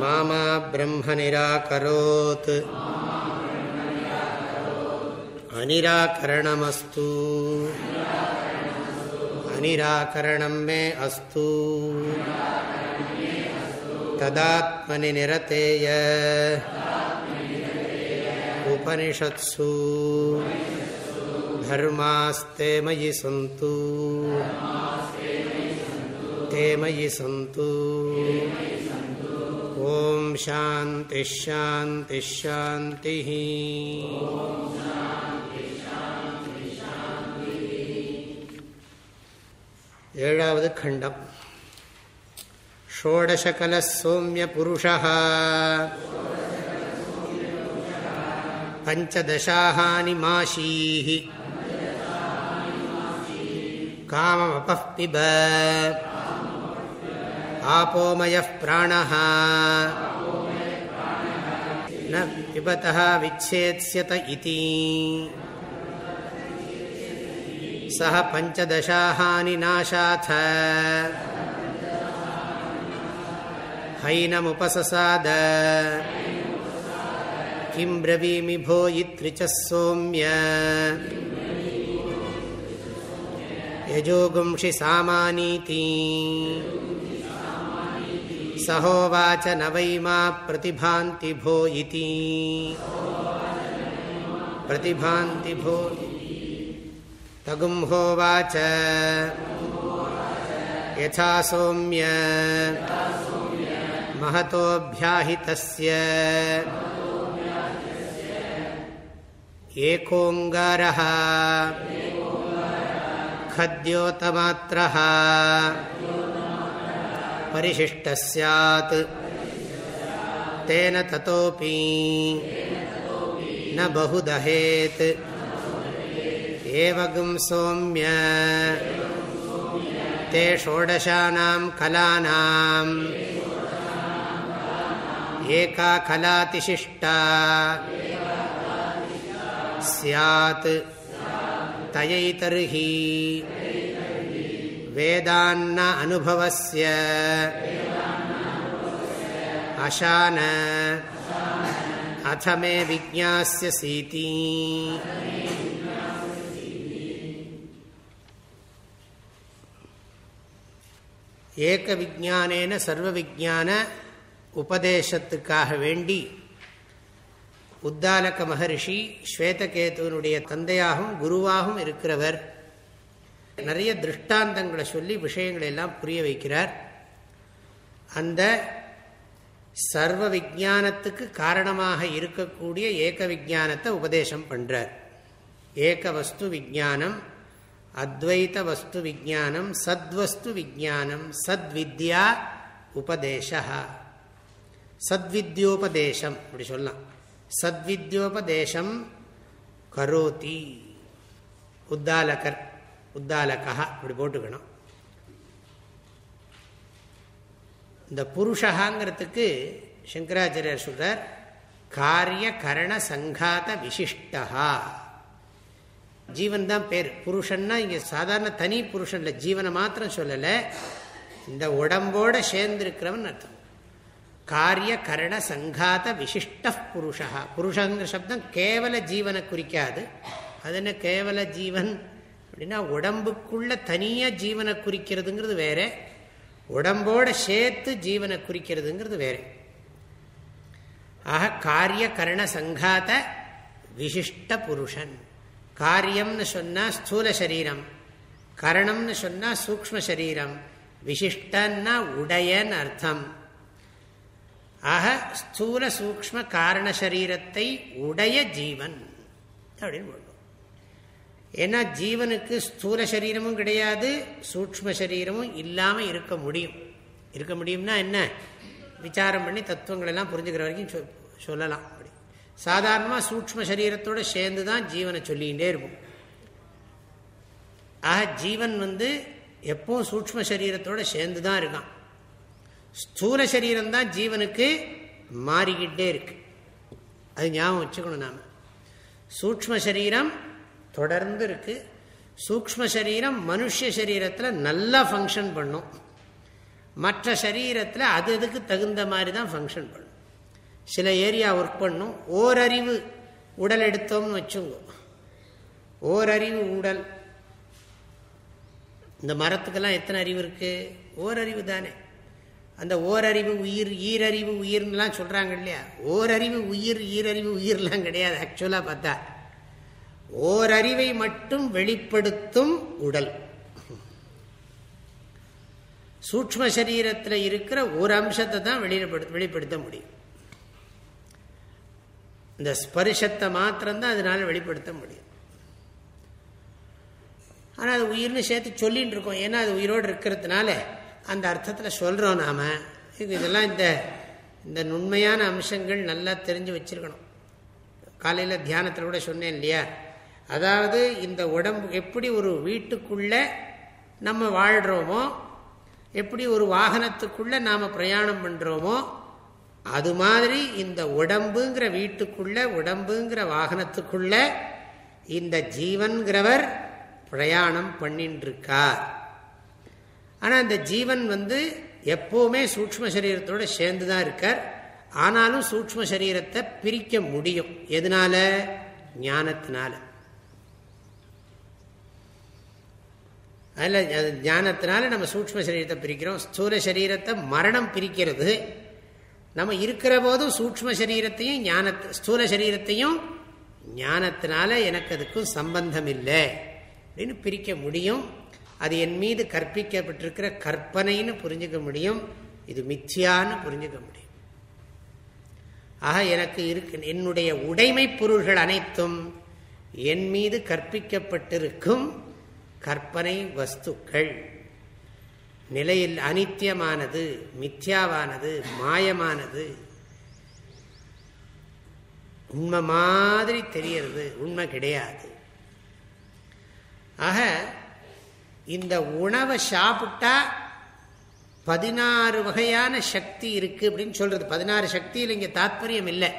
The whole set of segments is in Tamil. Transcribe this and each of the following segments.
मामा ब्रह्म निराकरोत् अनिराकरणमस्तु अनिराकरणं मे अस्तु तदात्मनि निरतेय उपनिषत्सु धर्मास्ते मयि सन्तु ते मयि सन्तु ॐ शान्तिश्शान्तिश्शान्तिः ஏழாவது खण्डम् षोडशकलः सौम्यपुरुषः पञ्चदशाहानि माशीः काममपः पिब आपोमयः प्राणः न पिबतः विच्छेत्स्यत इति सः पञ्चदशाहानि नाशाथ हैनमुपससाद किं ब्रवीमि भो इत्रिचः सौम्य यजोगुंषि सामानीति सहोवाच न वै मा प्रतिभान्ति भो इति। प्रतिभान्ति भो तगुंहोवाच। यथा सौम्य। महतोऽभ्याहितस्य। एकोङ्गारः। खद्योतमात्रः। परिशिष्टः स्यात् तेन ततोऽपि न बहुदहेत् एवगुं सौम्य ते षोडशानां कलानाम् एका कलातिशिष्टा स्यात् तयैतर्हि वेदान्न अनुभवस्य अशान अथ मे विज्ञास्यसीति ஏக விஜானேன சர்வ விஜான உபதேசத்துக்காக வேண்டி உத்தாலக மகரிஷி ஸ்வேதகேதுவனுடைய தந்தையாகவும் குருவாகவும் இருக்கிறவர் நிறைய திருஷ்டாந்தங்களை சொல்லி விஷயங்களை எல்லாம் புரிய வைக்கிறார். அந்த சர்வ விஜானத்துக்கு காரணமாக இருக்கக்கூடிய ஏக விஜானத்தை உபதேசம் பண்ணுறார் ஏக வஸ்து விஜானம் அத்வைத வஸ்து விஜானம் சத்வஸ்து விஜானம் சத்வித்யா உபதேச. சத்வித்யோபதேசம் அப்படி சொல்லலாம். சத்வித்யோபதேசம் கரோதி உத்தாலகர். உத்தாலகா அப்படி போட்டுக்கணும். இந்த புருஷகாங்கிறதுக்கு சங்கராச்சாரியர் சொல்றார் காரிய கரண சங்காத விசிஷ்டா ஜீவன் தான் பேர். புருஷன்னா இங்கே சாதாரண தனி புருஷன்ல ஜீவனை மாத்திரம் சொல்லலை. இந்த உடம்போட சேர்ந்திருக்கிறவன் அர்த்தம். காரிய கரண சங்காத விசிஷ்ட புருஷா புருஷங்கிற சப்தம் கேவல ஜீவனை குறிக்காது. அது என்ன கேவல ஜீவன்? அப்படின்னா உடம்புக்குள்ள தனியாக ஜீவனை குறிக்கிறதுங்கிறது வேற உடம்போட சேர்த்து ஜீவனை குறிக்கிறதுங்கிறது வேற. ஆக காரிய கரண சங்காத விசிஷ்ட புருஷன். காரியம்னு சொன்னால் ஸ்தூல சரீரம். கரணம்னு சொன்னால் சூக்ம சரீரம். விசிஷ்டன்னா உடையன் அர்த்தம். ஆக ஸ்தூல சூக்ம காரண சரீரத்தை உடைய ஜீவன் அப்படின்னு ஏன்னா ஜீவனுக்கு ஸ்தூல சரீரமும் கிடையாது சூக்ம சரீரமும் இல்லாமல் இருக்க முடியும். இருக்க முடியும்னா என்ன? விசாரம் பண்ணி தத்துவங்கள் எல்லாம் புரிஞ்சுக்கிற வரைக்கும் சொல்லலாம் அப்படி. சாதாரணமாக சூக்ம சரீரத்தோடு சேர்ந்து தான் ஜீவனை சொல்லிகிட்டே இருக்கும் ஆக ஜீவன் வந்து எப்பவும் சூக்ம சரீரத்தோடு சேர்ந்து தான் இருக்கான். ஸ்தூல சரீரம் தான் ஜீவனுக்கு மாறிக்கிட்டே இருக்கு. அது ஞாபகம் வச்சுக்கணும் நாம். சூக்ம சரீரம் தொடர்ந்து இருக்கு சூக்ம சரீரம் மனுஷ சரீரத்தில் நல்லா ஃபங்க்ஷன் பண்ணும். மற்ற சரீரத்தில் அது அதுக்கு தகுந்த மாதிரி தான் ஃபங்க்ஷன் பண்ணும். சில ஏரியா ஒர்க் பண்ணும். ஓரறிவு உடல் எடுத்தோம்னு வச்சுங்க. ஓரறிவு உடல். இந்த மரத்துக்கெல்லாம் எத்தனை அறிவு இருக்கு? ஓரறிவு தானே. அந்த ஓரறிவு உயிர் ஈரறிவு உயிர்லாம் சொல்றாங்க இல்லையா? ஓரறிவு உயிர் ஈரறிவு உயிர்லாம் கிடையாது. ஆக்சுவலாக பார்த்தா. ஓரறிவை மட்டும் வெளிப்படுத்தும் உடல். சூக்ம சரீரத்தில் இருக்கிற ஒரு அம்சத்தை தான் வெளிப்படுத்த வெளிப்படுத்த முடியும். இந்த ஸ்பரிசத்தை மாத்திரம்தான் அதனால வெளிப்படுத்த முடியும். ஆனால் அது உயிர்னு சேர்த்து சொல்லிட்டு இருக்கோம். ஏன்னா அது உயிரோடு இருக்கிறதுனால அந்த அர்த்தத்தில் சொல்கிறோம் நாம். இதெல்லாம் இந்த இந்த நுண்மையான அம்சங்கள் நல்லா தெரிஞ்சு வச்சுருக்கணும். காலையில் தியானத்தில் கூட சொன்னேன் இல்லையா? அதாவது இந்த உடம்பு எப்படி ஒரு வீட்டுக்குள்ளே நம்ம வாழ்கிறோமோ எப்படி ஒரு வாகனத்துக்குள்ளே நாம் பிரயாணம் பண்ணுறோமோ அது மாதிரி இந்த உடம்புங்கிற வீட்டுக்குள்ளே உடம்புங்கிற வாகனத்துக்குள்ளே இந்த ஜீவன்கிறவர் பிரயாணம் பண்ணின்றிருக்கார். ஆனால் அந்த ஜீவன் வந்து எப்போவுமே சூக்ம சரீரத்தோடு சேர்ந்து தான் இருக்கார். ஆனாலும் சூக்ம சரீரத்தை பிரிக்க முடியும். எதனால? ஞானத்தினால. அதில் ஞானத்தினால நம்ம சூக்ம சரீரத்தை பிரிக்கிறோம். ஸ்தூல சரீரத்தை மரணம் பிரிக்கிறது. நம்ம இருக்கிற போதும் சூக்ம சரீரத்தையும் ஞான ஸ்தூல சரீரத்தையும் ஞானத்தினால எனக்கு அதுக்கும் சம்பந்தம் இல்லை. அப்படின்னு பிரிக்க முடியும். அது என் மீது கற்பிக்கப்பட்டிருக்கிற கற்பனைன்னு புரிஞ்சுக்க முடியும். இது மித்தியான்னு புரிஞ்சுக்க முடியும். ஆக எனக்கு இருக்கு என்னுடைய உடைமை பொருள்கள் அனைத்தும் என் மீது கற்பிக்கப்பட்டிருக்கும். கற்பனை வஸ்துக்கள். நிலையில் அனித்தியமானது மித்யாவானது மாயமானது. உண்மை மாதிரி தெரியறது உண்மை கிடையாது. ஆக இந்த உணவை சாப்பிட்டா பதினாறு வகையான சக்தி இருக்கு அப்படின்னு சொல்றது. பதினாறு சக்தியில் இங்கே தாத்பரியம் இல்லை.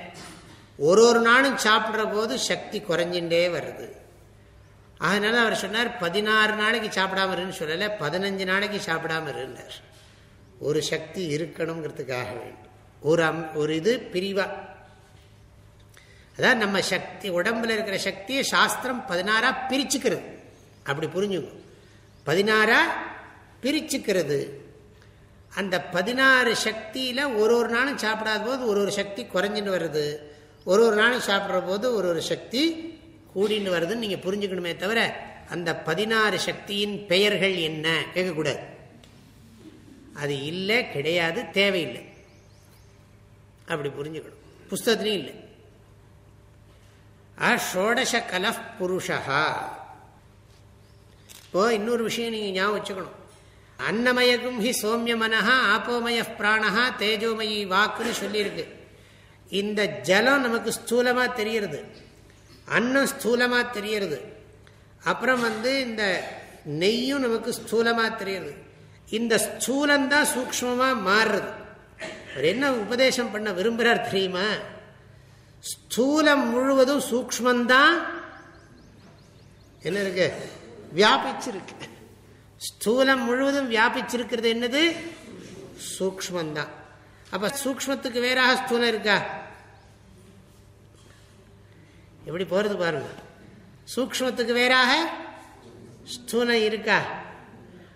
ஒரு ஒரு நாளும் சாப்பிட்ற போது சக்தி குறைஞ்சின்றே வருது. அதனால அவர் சொன்னார் பதினாறு நாளைக்கு சாப்பிடாம இருன்னு சொல்லலை பதினஞ்சு நாளைக்கு சாப்பிடாம இருந்தார். ஒரு சக்தி இருக்கணுங்கிறதுக்காக வேண்டும். ஒரு அம் ஒரு இது பிரிவா. அதான் நம்ம சக்தி உடம்புல இருக்கிற சக்தியை சாஸ்திரம் பதினாறா பிரிச்சுக்கிறது. அப்படி புரிஞ்சுங்க. பதினாறா பிரிச்சுக்கிறது. அந்த பதினாறு சக்தியில் ஒரு ஒரு நாளும் சாப்பிடாத போது ஒரு ஒரு சக்தி குறைஞ்சின்னு வருது. ஒரு ஒரு நாளும் சாப்பிட்ற போது ஒரு ஒரு சக்தி கூடின்னு வருதுன்னு நீங்கள் புரிஞ்சுக்கணுமே தவிர அந்த பதினாறு சக்தியின் பெயர்கள் என்ன? கேட்கக்கூடாது. அது இல்லை கிடையாது தேவையில்லை. அப்படி புரிஞ்சுக்கணும். புஸ்தத்துலையும் இல்லை. ஷோடச கலஃப் புருஷா இப்போ இன்னொரு விஷயம் நீங்கள் ஞாபகம் வச்சுக்கணும். அன்னமயகும் ஹி சோமிய மனஹா ஆப்போமய பிராணஹா தேஜோமயி வாக்குன்னு சொல்லியிருக்கு. இந்த ஜலம் நமக்கு ஸ்தூலமாக தெரிகிறது அன்னம் ஸ்தூலமாக தெரியறது. அப்புறம் வந்து இந்த நெய்யும் நமக்கு ஸ்தூலமாக தெரியறது. இந்த ஸ்தூலந்தான் சூக்மமாக மாறுறது. அவர் என்ன உபதேசம் பண்ண விரும்புகிறார் தெரியுமா? ஸ்தூலம் முழுவதும் சூக்மந்தான் என்ன இருக்கு? வியாபிச்சிருக்கு. ஸ்தூலம் முழுவதும் வியாபிச்சிருக்கிறது என்னது? சூக்மந்தான் அப்ப சூக்மத்துக்கு வேறாக ஸ்தூலம் இருக்கா? எப்படி போறது பாருங்க. சூக்மத்துக்கு வேறாக ஸ்தூலம் இருக்கா?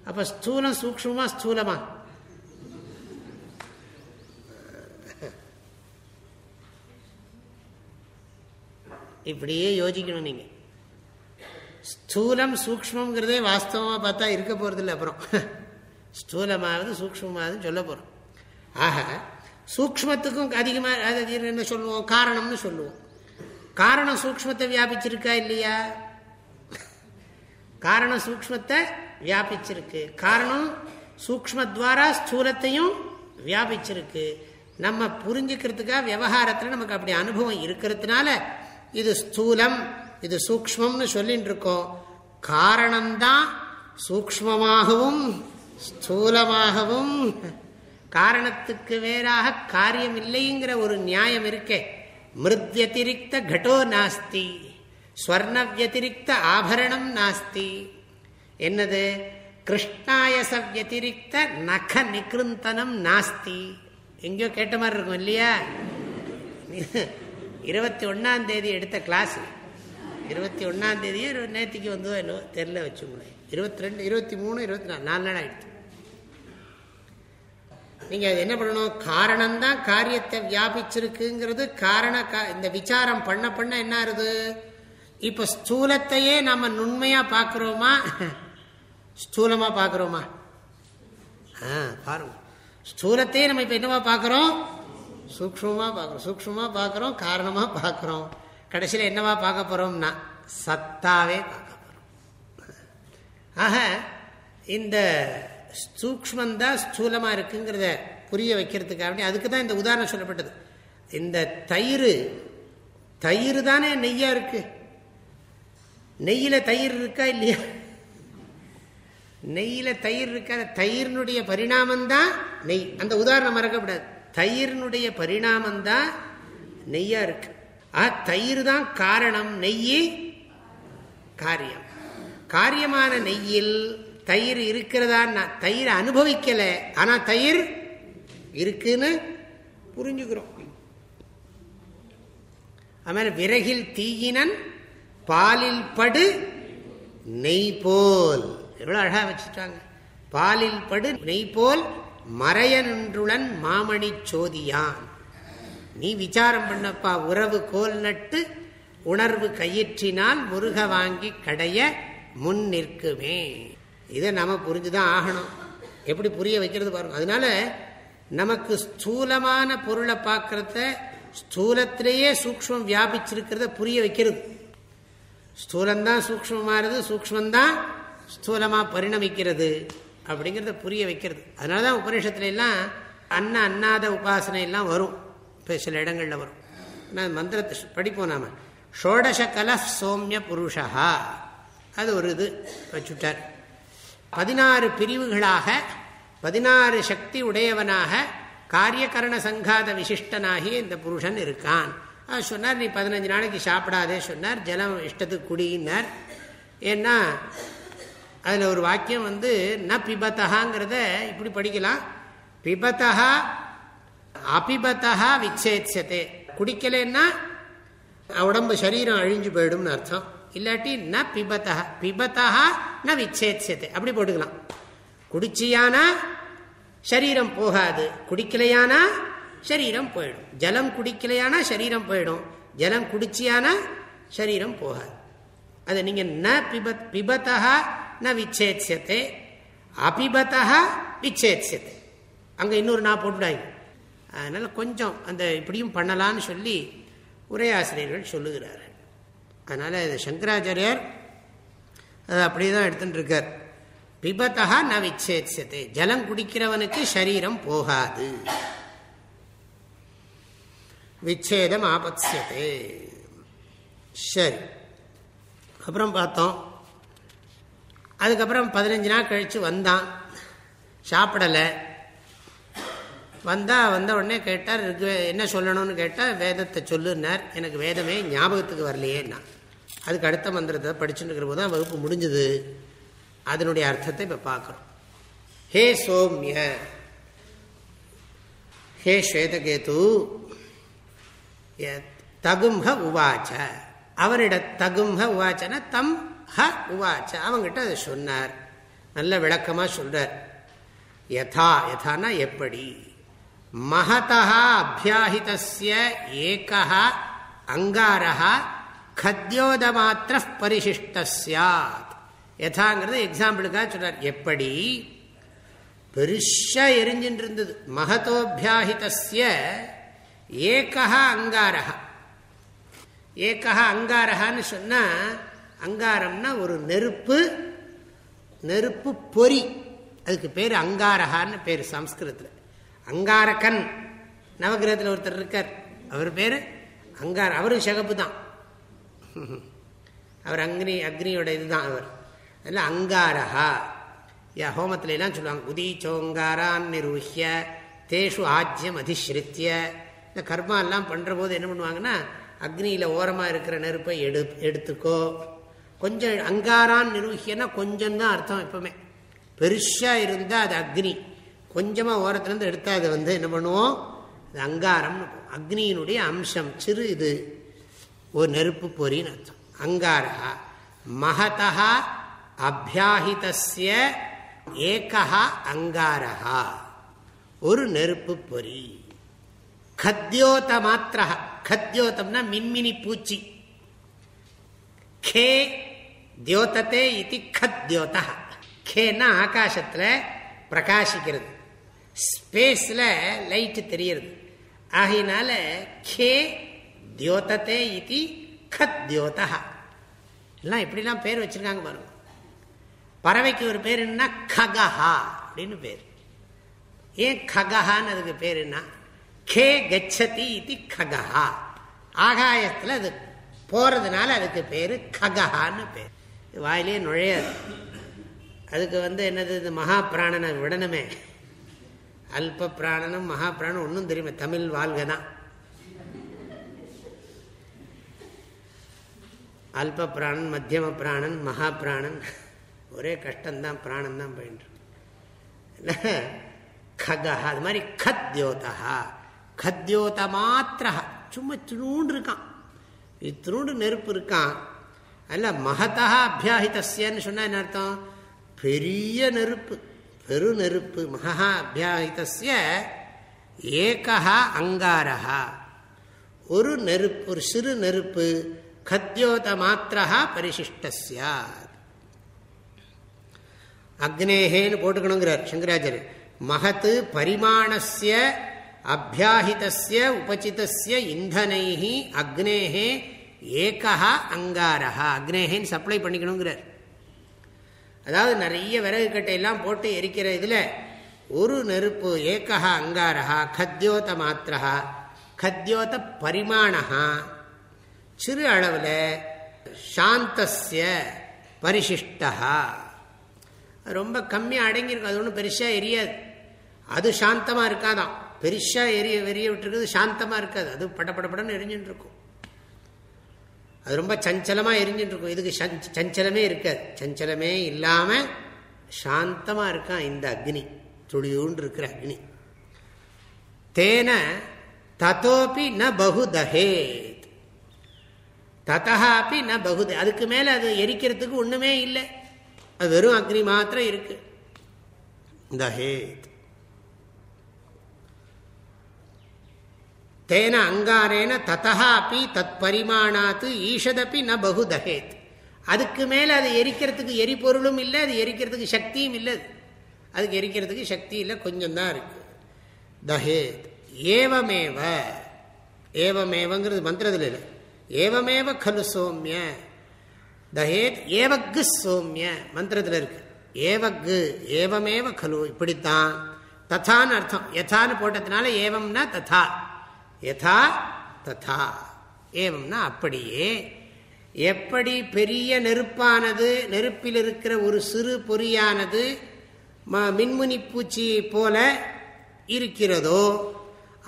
அப்ப ஸ்தூலம் சூக்மமா ஸ்தூலமா? இப்படியே யோசிக்கணும் நீங்க. ஸ்தூலம் சூக்மங்கிறதே வாஸ்தவமா பார்த்தா இருக்க போறது இல்லை அப்புறம். ஸ்தூலமாவது சூக்மமாவது சொல்ல போறோம். ஆக சூக்மத்துக்கும் அதிகமாக என்ன சொல்லுவோம்? காரணம்னு சொல்லுவோம். காரணம் சூக்மத்தை வியாபிச்சிருக்கா இல்லையா? காரணம் சூக்மத்தை வியாபிச்சிருக்கு. காரணம் சூக்மத்வாரா ஸ்தூலத்தையும் வியாபிச்சிருக்கு. நம்ம புரிஞ்சுக்கிறதுக்காக விவகாரத்தில் நமக்கு அப்படி அனுபவம் இருக்கிறதுனால இது ஸ்தூலம் இது சூக்மம்னு சொல்லிட்டு இருக்கோம் காரணம்தான் சூக்மமாகவும் ஸ்தூலமாகவும். காரணத்துக்கு வேறாக காரியம் இல்லைங்கிற ஒரு நியாயம் இருக்கே. மிருத்யதிரிக்த கடோ நாஸ்தி ஸ்வர்ண வியதிரிக்த ஆபரணம் நாஸ்தி என்னது கிருஷ்ணாயச வியதிரிக்த நக நிகிருந்தனம் நாஸ்தி எங்கேயோ கேட்ட மாதிரி இருக்கும் இல்லையா இருபத்தி ஒன்னாம் தேதி எடுத்த கிளாஸ் இருபத்தி ஒன்னாம் தேதியும் நேற்றுக்கு வந்ததோ என்னவோ தெரில வச்சுங்களேன் இருபத்தி ரெண்டு இருபத்தி மூணு இருபத்தி நாலு நாலு நாள் ஆயிடுச்சு நீங்க என்ன பண்ணணும்? காரணம்தான் காரியத்தை வியாபிச்சிருக்குங்கிறது காரண இந்த விசாரம் பண்ண பண்ண என்ன ஆகுது இப்ப ஸ்தூலத்தையே நம்ம நுண்மையா ஸ்தூலமாக ஸ்தூலமா ஆ பாருங்க. ஸ்தூலத்தையே நம்ம இப்ப என்னவா பார்க்குறோம் சூக்ஷமா பார்க்குறோம் சூக்ஷமா பார்க்குறோம் காரணமா பார்க்குறோம் கடைசியில் என்னவா பார்க்க போறோம்னா சத்தாவே பார்க்க போறோம். ஆக இந்த சூக்மந்தான் ஸ்தூலமாக இருக்குங்கிறத புரிய வைக்கிறதுக்காக அதுக்கு தான் இந்த உதாரணம் சொல்லப்பட்டது. இந்த தயிர் தயிர் தானே நெய்யா இருக்கு? நெய்யில தயிர் இருக்கா இல்லையா? நெய்யில தயிர் இருக்கா? தயிரினுடைய பரிணாமந்தான் நெய். அந்த உதாரணம் மறக்கப்படாது. தயிரினுடைய பரிணாமந்தான் நெய்யாக நெய்யா இருக்கு. ஆ தயிர் தான் காரணம். நெய் காரியம். காரியமான நெய்யில் தயிர் இருக்கிறதா? தயிர் அனுபவிக்கல. ஆனா தயிர் இருக்குன்னு புரிஞ்சுக்கிறோம். அதுமாதிரி விறகில் தீயினன் பாலில் படு நெய் போல். எவ்வளவு அழகா வச்சுட்டாங்க பாலில் படு நெய் போல் மறையனுன்றுடன் மாமணி சோதியான். நீ விசாரம் பண்ணப்பா. உறவு கோல் நட்டு உணர்வு கையிற்றினால் முருக வாங்கி கடைய முன் நிற்குமே இதை நம்ம புரிஞ்சுதான் ஆகணும். எப்படி புரிய வைக்கிறது பாருங்க. அதனால நமக்கு ஸ்தூலமான பொருளை பார்க்கறத ஸ்தூலத்திலேயே சூக்மம் வியாபிச்சிருக்கிறத புரிய வைக்கிறது. ஸ்தூலம்தான் சூக்மமானது சூக்மந்தான் ஸ்தூலமாக பரிணமிக்கிறது அப்படிங்கிறத புரிய வைக்கிறது. அதனால தான் உபநிஷத்துல எல்லாம் அன்ன அன்னாத உபாசனை எல்லாம் வரும். இப்போ சில இடங்களில் வரும். நான் மந்திரத்தை படிப்போம் நாம. ஷோடச கல சோமிய புருஷா அது ஒரு இது வச்சுட்டார். பதினாறு பிரிவுகளாக பதினாறு சக்தி உடையவனாக காரியகரண சங்காத விசிஷ்டனாகி இந்த புருஷன் இருக்கான். சொன்னார் நீ பதினஞ்சு நாளைக்கு சாப்பிடாதே சொன்னார். ஜலம் இஷ்டத்துக்கு குடியினர். ஏன்னா அதில் ஒரு வாக்கியம் வந்து ந பிபத்தகாங்கிறத இப்படி படிக்கலாம். பிபத்தகா அபிபத்தகா விச்சேத்யத்தே குடிக்கலன்னா உடம்பு சரீரம் அழிஞ்சு போயிடும்னு அர்த்தம். இல்லாட்டி ந பிபத்தா பிபத்தா ந விச்சேத்யத்தை அப்படி போட்டுக்கலாம். குடிச்சியானா சரீரம் போகாது. குடிக்கலையானா சரீரம் போயிடும். ஜலம் குடிக்கலையானா சரீரம் போயிடும். ஜலம் குடிச்சியானா சரீரம் போகாது. அதை நீங்க ந பிபத் பிபத்தா ந விச்சேத்யத்தை அபிபத்தா விச்சேத்யத்தை அங்கே இன்னொரு நான் போட்டுடாங்க. அதனால கொஞ்சம் அந்த இப்படியும் பண்ணலான்னு சொல்லி உரையாசிரியர்கள் சொல்லுகிறார்கள். அதனால் இது சங்கராச்சாரியார் அது அப்படியே தான் எடுத்துட்டு இருக்கார் பிபத்தா ந விச்சேத்யத்தை ஜலம் குடிக்கிறவனுக்கு சரீரம் போகாது. விச்சேதம் ஆபத்யதே சரி. அப்புறம் பார்த்தோம். அதுக்கப்புறம் பதினஞ்சு நாள் கழித்து வந்தான். சாப்பிடலை. வந்தால் வந்த உடனே கேட்டார் என்ன சொல்லணும்னு கேட்டால் வேதத்தை சொல்லுனார் எனக்கு வேதமே ஞாபகத்துக்கு வரலையே நான் அதுக்கு அடுத்த மந்திரத்தை படிச்சுட்டு இருக்கிற போது தான் வகுப்பு முடிஞ்சது. அதனுடைய அர்த்தத்தை இப்போ பார்க்குறோம் ஹே சோம்ய ஹே ஸ்வேதகேது தகும்ஹ உவாச்ச. அவரிட தகும்ஹ உவாச்சன தம் ஹ உவாச்ச. அவங்ககிட்ட அதை சொன்னார். நல்ல விளக்கமாக சொல்றார். யதா யதானா எப்படி? மகதா அபியாஹிதஸ்ய ஏகா அங்காரா கத்தியோதமாத்திர பரிசிஷ்ட சாத் யதாங்கிறது எக்ஸாம்பிளுக்காக சொல்றார் எப்படி? பெருஷா எரிஞ்சின்னு இருந்தது மகதோபியாஹிதஸ்ய ஏகா அங்காரகா ஏகா அங்காரஹான்னு சொன்னா அங்காரம்னா ஒரு நெருப்பு நெருப்பு பொறி. அதுக்கு பேர் அங்காரஹான்னு பேர் சம்ஸ்கிருதத்தில் அங்காரகன். நவகிரகத்தில் ஒருத்தர் இருக்கார். அவர் பேர் அங்கார் அவரும் சிகப்பு தான். அவர் அக்னி அக்னியோட இதுதான் அவர். அதில் அங்காரஹா. யா ஹோமத்துல எல்லாம் சொல்லுவாங்க. உதீச்சோங்காரான் நிரூஹிய தேஷு ஆஜ்யம் அதிஸ்ருத்திய இந்த கர்மா எல்லாம் பண்ணுற போது என்ன பண்ணுவாங்கன்னா அக்னியில் ஓரமாக இருக்கிற நெருப்பை எடு எடுத்துக்கோ. கொஞ்சம் அங்காரான் நிரூகியன்னா கொஞ்சம் தான் அர்த்தம் எப்பவுமே. பெருசாக இருந்தால் அது அக்னி. கொஞ்சமாக ஓரத்துலேருந்து எடுத்தால் அதை வந்து என்ன பண்ணுவோம்? அது அங்காரம் அக்னியினுடைய அம்சம் சிறு இது. ஒரு நெருப்பு பொறின்னு அர்த்தம். அங்காரா மகதா அபியாஹிதஸ்ய ஏகா அங்காரா ஒரு நெருப்பு பொறி. கத்யோத மாத்திரா கத்யோத்தம்னா மின்மினி பூச்சி. கே தியோதத்தே இது கத்யோத கேன்னா ஆகாசத்தில் பிரகாசிக்கிறது. ஸ்பேஸில் லைட்டு தெரியுது ஆகையினால கே தியோதத்தே இது கத்யோதா எல்லாம் இப்படிலாம் பேர் வச்சிருக்காங்க பாருங்க. பறவைக்கு ஒரு பேர் என்ன ககஹா அப்படின்னு பேர். ஏன் ககஹான்னு அதுக்கு பேர் என்ன? கே கச்சதி இது ககஹா. ஆகாயத்தில் அது போகிறதுனால அதுக்கு பேர் ககஹான்னு பேர். வாயிலே நுழையாது. அதுக்கு வந்து என்னது இது மகா பிராணனை விடணுமே. அல்ப பிராணனும் மகா பிராணம் ஒன்றும் தெரியுமே. தமிழ் வாழ்க தான். அல்ப பிராணன் மத்தியம பிராணன் மகா பிராணன் ஒரே கஷ்டம்தான் பிராணம் தான் போயிட்டு ககா அது மாதிரி கத்யோதா கத்யோத மாத்திர சும்மா திருண்டு இருக்கான். இத்தினூண்டு நெருப்பு இருக்கான். அல்ல மகதா அபியாஹிதஸ்யன்னு சொன்னா என்ன அர்த்தம்? பெரிய நெருப்பு. பெரு நெருப்பு மகா அபியாஹிதஸ்ய. ஏகா அங்காரா ஒரு நெருப்பு ஒரு சிறு நெருப்பு கத்யோத மாத்திரா பரிசிஷ்ட சாத் அக்னேகேன்னு போட்டுக்கணுங்கிறார் சங்கராச்சாரியர் மகத்து பரிமாணஸ்ய அபியாஹிதஸ்ய உபசிதஸ்ய இந்தனை அக்னேகே ஏகா அங்காரா அக்னேகேன்னு சப்ளை பண்ணிக்கணுங்கிறார் அதாவது நிறைய விறகு கட்டையெல்லாம் போட்டு எரிக்கிற இதில் ஒரு நெருப்பு ஏகா அங்காரா கத்யோத மாத்திரா கத்யோத பரிமாணா சிறு அளவில் சாந்தஸ்ய பரிசிஷ்டா ரொம்ப கம்மியாக அடங்கியிருக்கும் அது ஒன்றும் பெருசாக எரியாது. அது சாந்தமாக இருக்காதான் பெருசாக எரிய வெறிய விட்டுருக்குது சாந்தமாக இருக்காது. அது படப்படப்படன்னு எரிஞ்சுட்டு இருக்கும் அது ரொம்ப சஞ்சலமாக எரிஞ்சுட்டு இருக்கும் இதுக்கு சஞ்சலமே இருக்காது. சஞ்சலமே இல்லாமல் சாந்தமாக இருக்கான் இந்த அக்னி. துளியூண்டு இருக்கிற அக்னி. தேன தத்தோப்பி ந பகுதகே பகுதஹேத் ததாப்பி ந பகுத. அதுக்கு மேலே அது எரிக்கிறதுக்கு ஒன்றுமே இல்லை. அது வெறும் அக்னி மாத்திரம் இருக்கு. தஹேத் தேன அங்காரேன ததாப்பி தத் பரிமாணாத்து ஈஷதப்பி ந பகு தஹேத் அதுக்கு மேலே அது எரிக்கிறதுக்கு எரிபொருளும் இல்லை அது எரிக்கிறதுக்கு சக்தியும் இல்லை. அதுக்கு எரிக்கிறதுக்கு சக்தி இல்லை கொஞ்சம் தான் இருக்கு. தஹேத் ஏவமேவ. ஏவமேவங்கிறது மந்திரத்தில் இல்லை. ஏவமேவ கலு சோமிய? தஹேத் ஏவக்கு சோமிய. மந்திரத்தில் இருக்கு. ஏவக்கு ஏவமேவ கலு இப்படித்தான். ததான்னு அர்த்தம். யதான்னு போட்டதுனால ஏவம்னா ததா. யதா ததா. ஏவம்னா அப்படியே. எப்படி பெரிய நெருப்பானது நெருப்பில் இருக்கிற ஒரு சிறு பொறியானது மின்முனி பூச்சி போல இருக்கிறதோ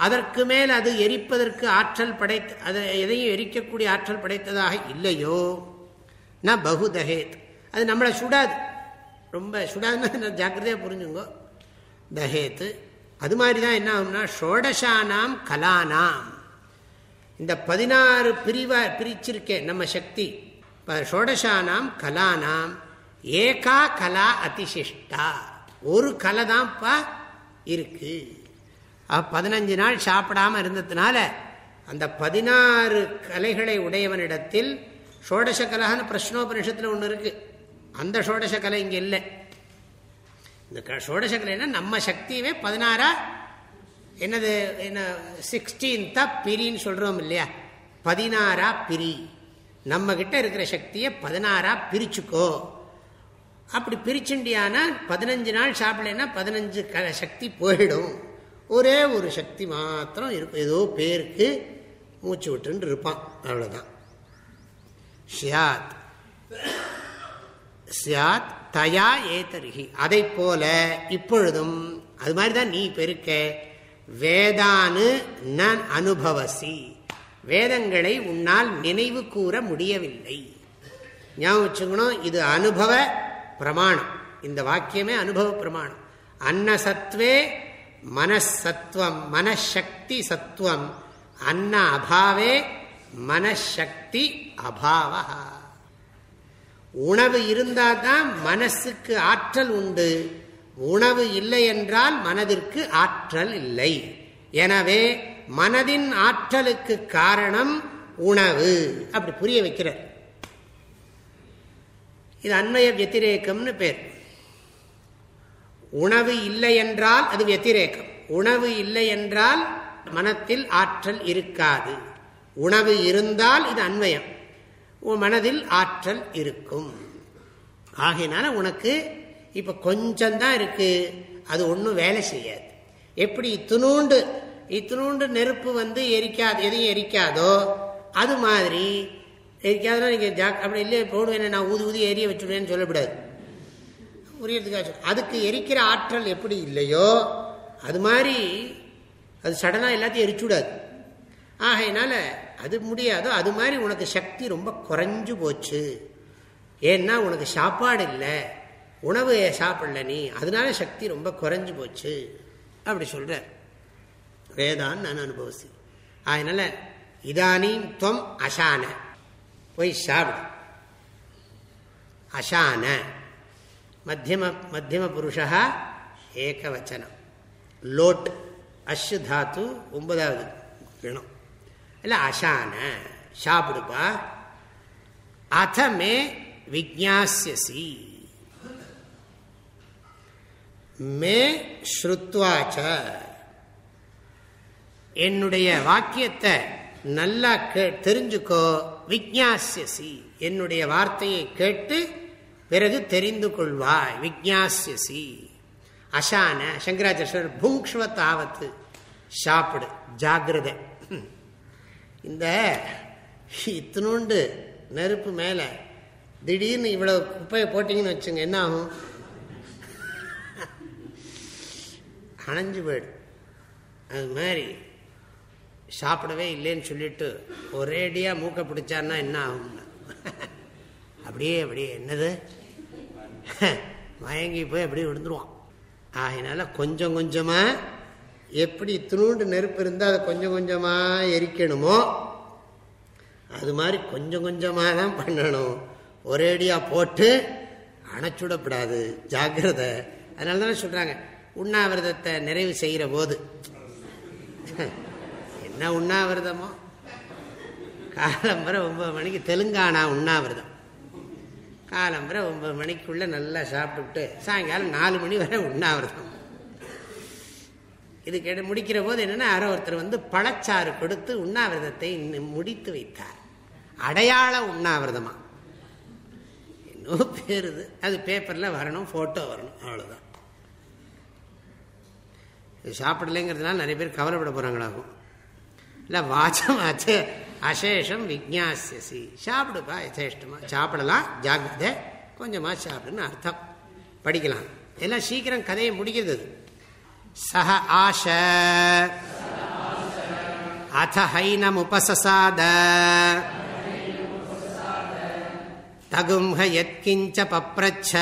அதற்கு மேல் அது எரிப்பதற்கு ஆற்றல் படைத்த அதை எதையும் எரிக்கக்கூடிய ஆற்றல் படைத்ததாக இல்லையோ? நான் பகுதஹேத் அது நம்மளை சுடாது. ரொம்ப சுடாதுன்னா ஜாக்கிரதையாக புரிஞ்சுங்கோ. தஹேத்து அது மாதிரி தான் என்ன ஆகும்னா ஷோடசானாம் கலானாம். இந்த பதினாறு பிரிவா பிரிச்சிருக்கேன் நம்ம சக்தி. ஷோடசானாம் கலானாம். ஏகா கலா அதிசிஷ்டா. ஒரு கலை தான்ப்பா இருக்குது பதினஞ்சு நாள் சாப்பிடாம இருந்ததுனால அந்த பதினாறு கலைகளை உடையவனிடத்தில் ஷோடச கலகான்னு பிரஷ்னோபனிஷத்தில் ஒன்று இருக்கு. அந்த ஷோடச கலை இங்கே இல்லை. இந்த ஷோடச கலைன்னா நம்ம சக்தியவே பதினாறா என்னது என்ன சிக்ஸ்டீன்த்தா பிரின்னு சொல்கிறோம் இல்லையா? பதினாறா பிரி. நம்ம கிட்ட இருக்கிற சக்தியை பதினாறா பிரிச்சுக்கோ. அப்படி பிரிச்சுண்டியானா பதினஞ்சு நாள் சாப்பிடலைன்னா பதினஞ்சு க சக்தி போயிடும். ஒரே ஒரு சக்தி மாத்திரம் இருக்கும். ஏதோ பேருக்கு மூச்சு விட்டுன்னு இருப்பான். அவ்வளோதான் ஷியாத் சியாத் தயா ஏதருகி அதை போல இப்பொழுதும் அது மாதிரி தான் நீ பெருக்க வேதானு நன் அனுபவசி. வேதங்களை உன்னால் நினைவு கூற முடியவில்லை. ஞாபகம் வச்சுக்கணும் இது அனுபவ பிரமாணம். இந்த வாக்கியமே அனுபவ பிரமாணம். அன்னசத்வே மனசத்துவம் மனசக்தி சத்துவம். அன்ன அபாவே மனசக்தி அபாவ. உணவு இருந்தால் தான் மனசுக்கு ஆற்றல் உண்டு. உணவு இல்லை என்றால் மனதிற்கு ஆற்றல் இல்லை. எனவே மனதின் ஆற்றலுக்கு காரணம் உணவு. அப்படி புரிய வைக்கிறார். இது அண்மைய வத்திரேக்கம்னு பேர். உணவு இல்லை என்றால் அது வத்திரேக்கம் உணவு இல்லை என்றால் மனத்தில் ஆற்றல் இருக்காது. உணவு இருந்தால் இது அன்வயம். மனதில் ஆற்றல் இருக்கும். ஆகையினால உனக்கு இப்போ கொஞ்சம்தான் இருக்கு. அது ஒன்றும் வேலை செய்யாது. எப்படி இத்தினூண்டு இத்தினூண்டு நெருப்பு வந்து எரிக்காது எதையும் எரிக்காதோ அது மாதிரி எரிக்காதுன்னா நீங்கள் ஜாக் அப்படி இல்லையே போடுவேன் நான் ஊதி ஊதி எரிய வச்சுடுவேன்னு சொல்லக்கூடாது. புரியறதுக்காக அதுக்கு எரிக்கிற ஆற்றல் எப்படி இல்லையோ அது மாதிரி அது சடனாக எல்லாத்தையும் எரிச்சுடாது ஆகையினால அது முடியாதோ அது மாதிரி உனக்கு சக்தி ரொம்ப குறைஞ்சு போச்சு. ஏன்னா உனக்கு சாப்பாடு இல்லை. உணவு சாப்பிடல நீ. அதனால சக்தி ரொம்ப குறைஞ்சு போச்சு. அப்படி சொல்கிறார் வேதான் நான் அனுபவிச்சு அதனால இதானீம் துவம் அசான. போய் சாப்பிடு. அசான. மத்தியம மத்தியம புருஷா ஏகவச்சனம் லோட் அஷு தாத்து ஒன்பதாவது கணம் இல்லை அசான சாப்பிடுப்பா அதமே விஜாசியசி மே ஸ்ருத்வாச்ச என்னுடைய வாக்கியத்தை நல்லா கே தெரிஞ்சுக்கோ விஜாசியசி என்னுடைய வார்த்தையை கேட்டு பிறகு தெரிந்து கொள்வாய் விஜாசியசி அசான சங்கராச்சாரியர் புங்க்ஷ்வ தாவத்து சாப்பிடு ஜாகிரத. இந்த இத்தினோண்டு நெருப்பு மேலே திடீர்னு இவ்வளோ குப்பையை போட்டிங்கன்னு வச்சுங்க என்ன ஆகும்? அணைஞ்சு போயிடும் அது மாதிரி சாப்பிடவே இல்லைன்னு சொல்லிட்டு ஒரேடியாக மூக்க பிடிச்சான்னா என்ன ஆகும்னா. அப்படியே அப்படியே என்னது? மயங்கி போய் அப்படியே விழுந்துருவான். ஆகினால கொஞ்சம் கொஞ்சமாக எப்படி துணுண்டு நெருப்பு இருந்தால் அதை கொஞ்சம் கொஞ்சமாக எரிக்கணுமோ அது மாதிரி கொஞ்சம் கொஞ்சமாக தான் பண்ணணும். ஒரேடியாக போட்டு அணைச்சுடப்படாது. ஜாக்கிரதை. அதனால தானே சொல்கிறாங்க உண்ணாவிரதத்தை நிறைவு செய்கிற போது. என்ன உண்ணாவிரதமோ? காலம்பரை ஒன்பது மணிக்கு தெலுங்கானா உண்ணாவிரதம். காலம்புரை ஒன்பது மணிக்குள்ளே நல்லா சாப்பிட்டுட்டு சாயங்காலம் நாலு மணி வரை உண்ணாவிரதம். இது கேட்டு முடிக்கிற போது என்னென்னா யாரோ ஒருத்தர் வந்து பழச்சாறு கொடுத்து உண்ணாவிரதத்தை முடித்து வைத்தார். அடையாள உண்ணாவிரதமா? இன்னும் பேருது அது பேப்பரில் வரணும் ஃபோட்டோ வரணும் அவ்வளோதான் இது சாப்பிடலைங்கிறதுனால நிறைய பேர் கவலைப்பட போகிறாங்களாகும் இல்லை வாச்சம் அச்சே அசேஷம் விஜாசியசி சாப்பிடுப்பா யதேஷ்டமாக சாப்பிடலாம் ஜாகிரதை கொஞ்சமாக சாப்பிடுன்னு அர்த்தம். படிக்கலாம். எல்லாம் சீக்கிரம் கதையை முடிக்கிறது. சஹ ஆஷ. அத ஹைனம் உபசசாத. தகும் ஹயத்கிஞ்ச பப்ரச்ச.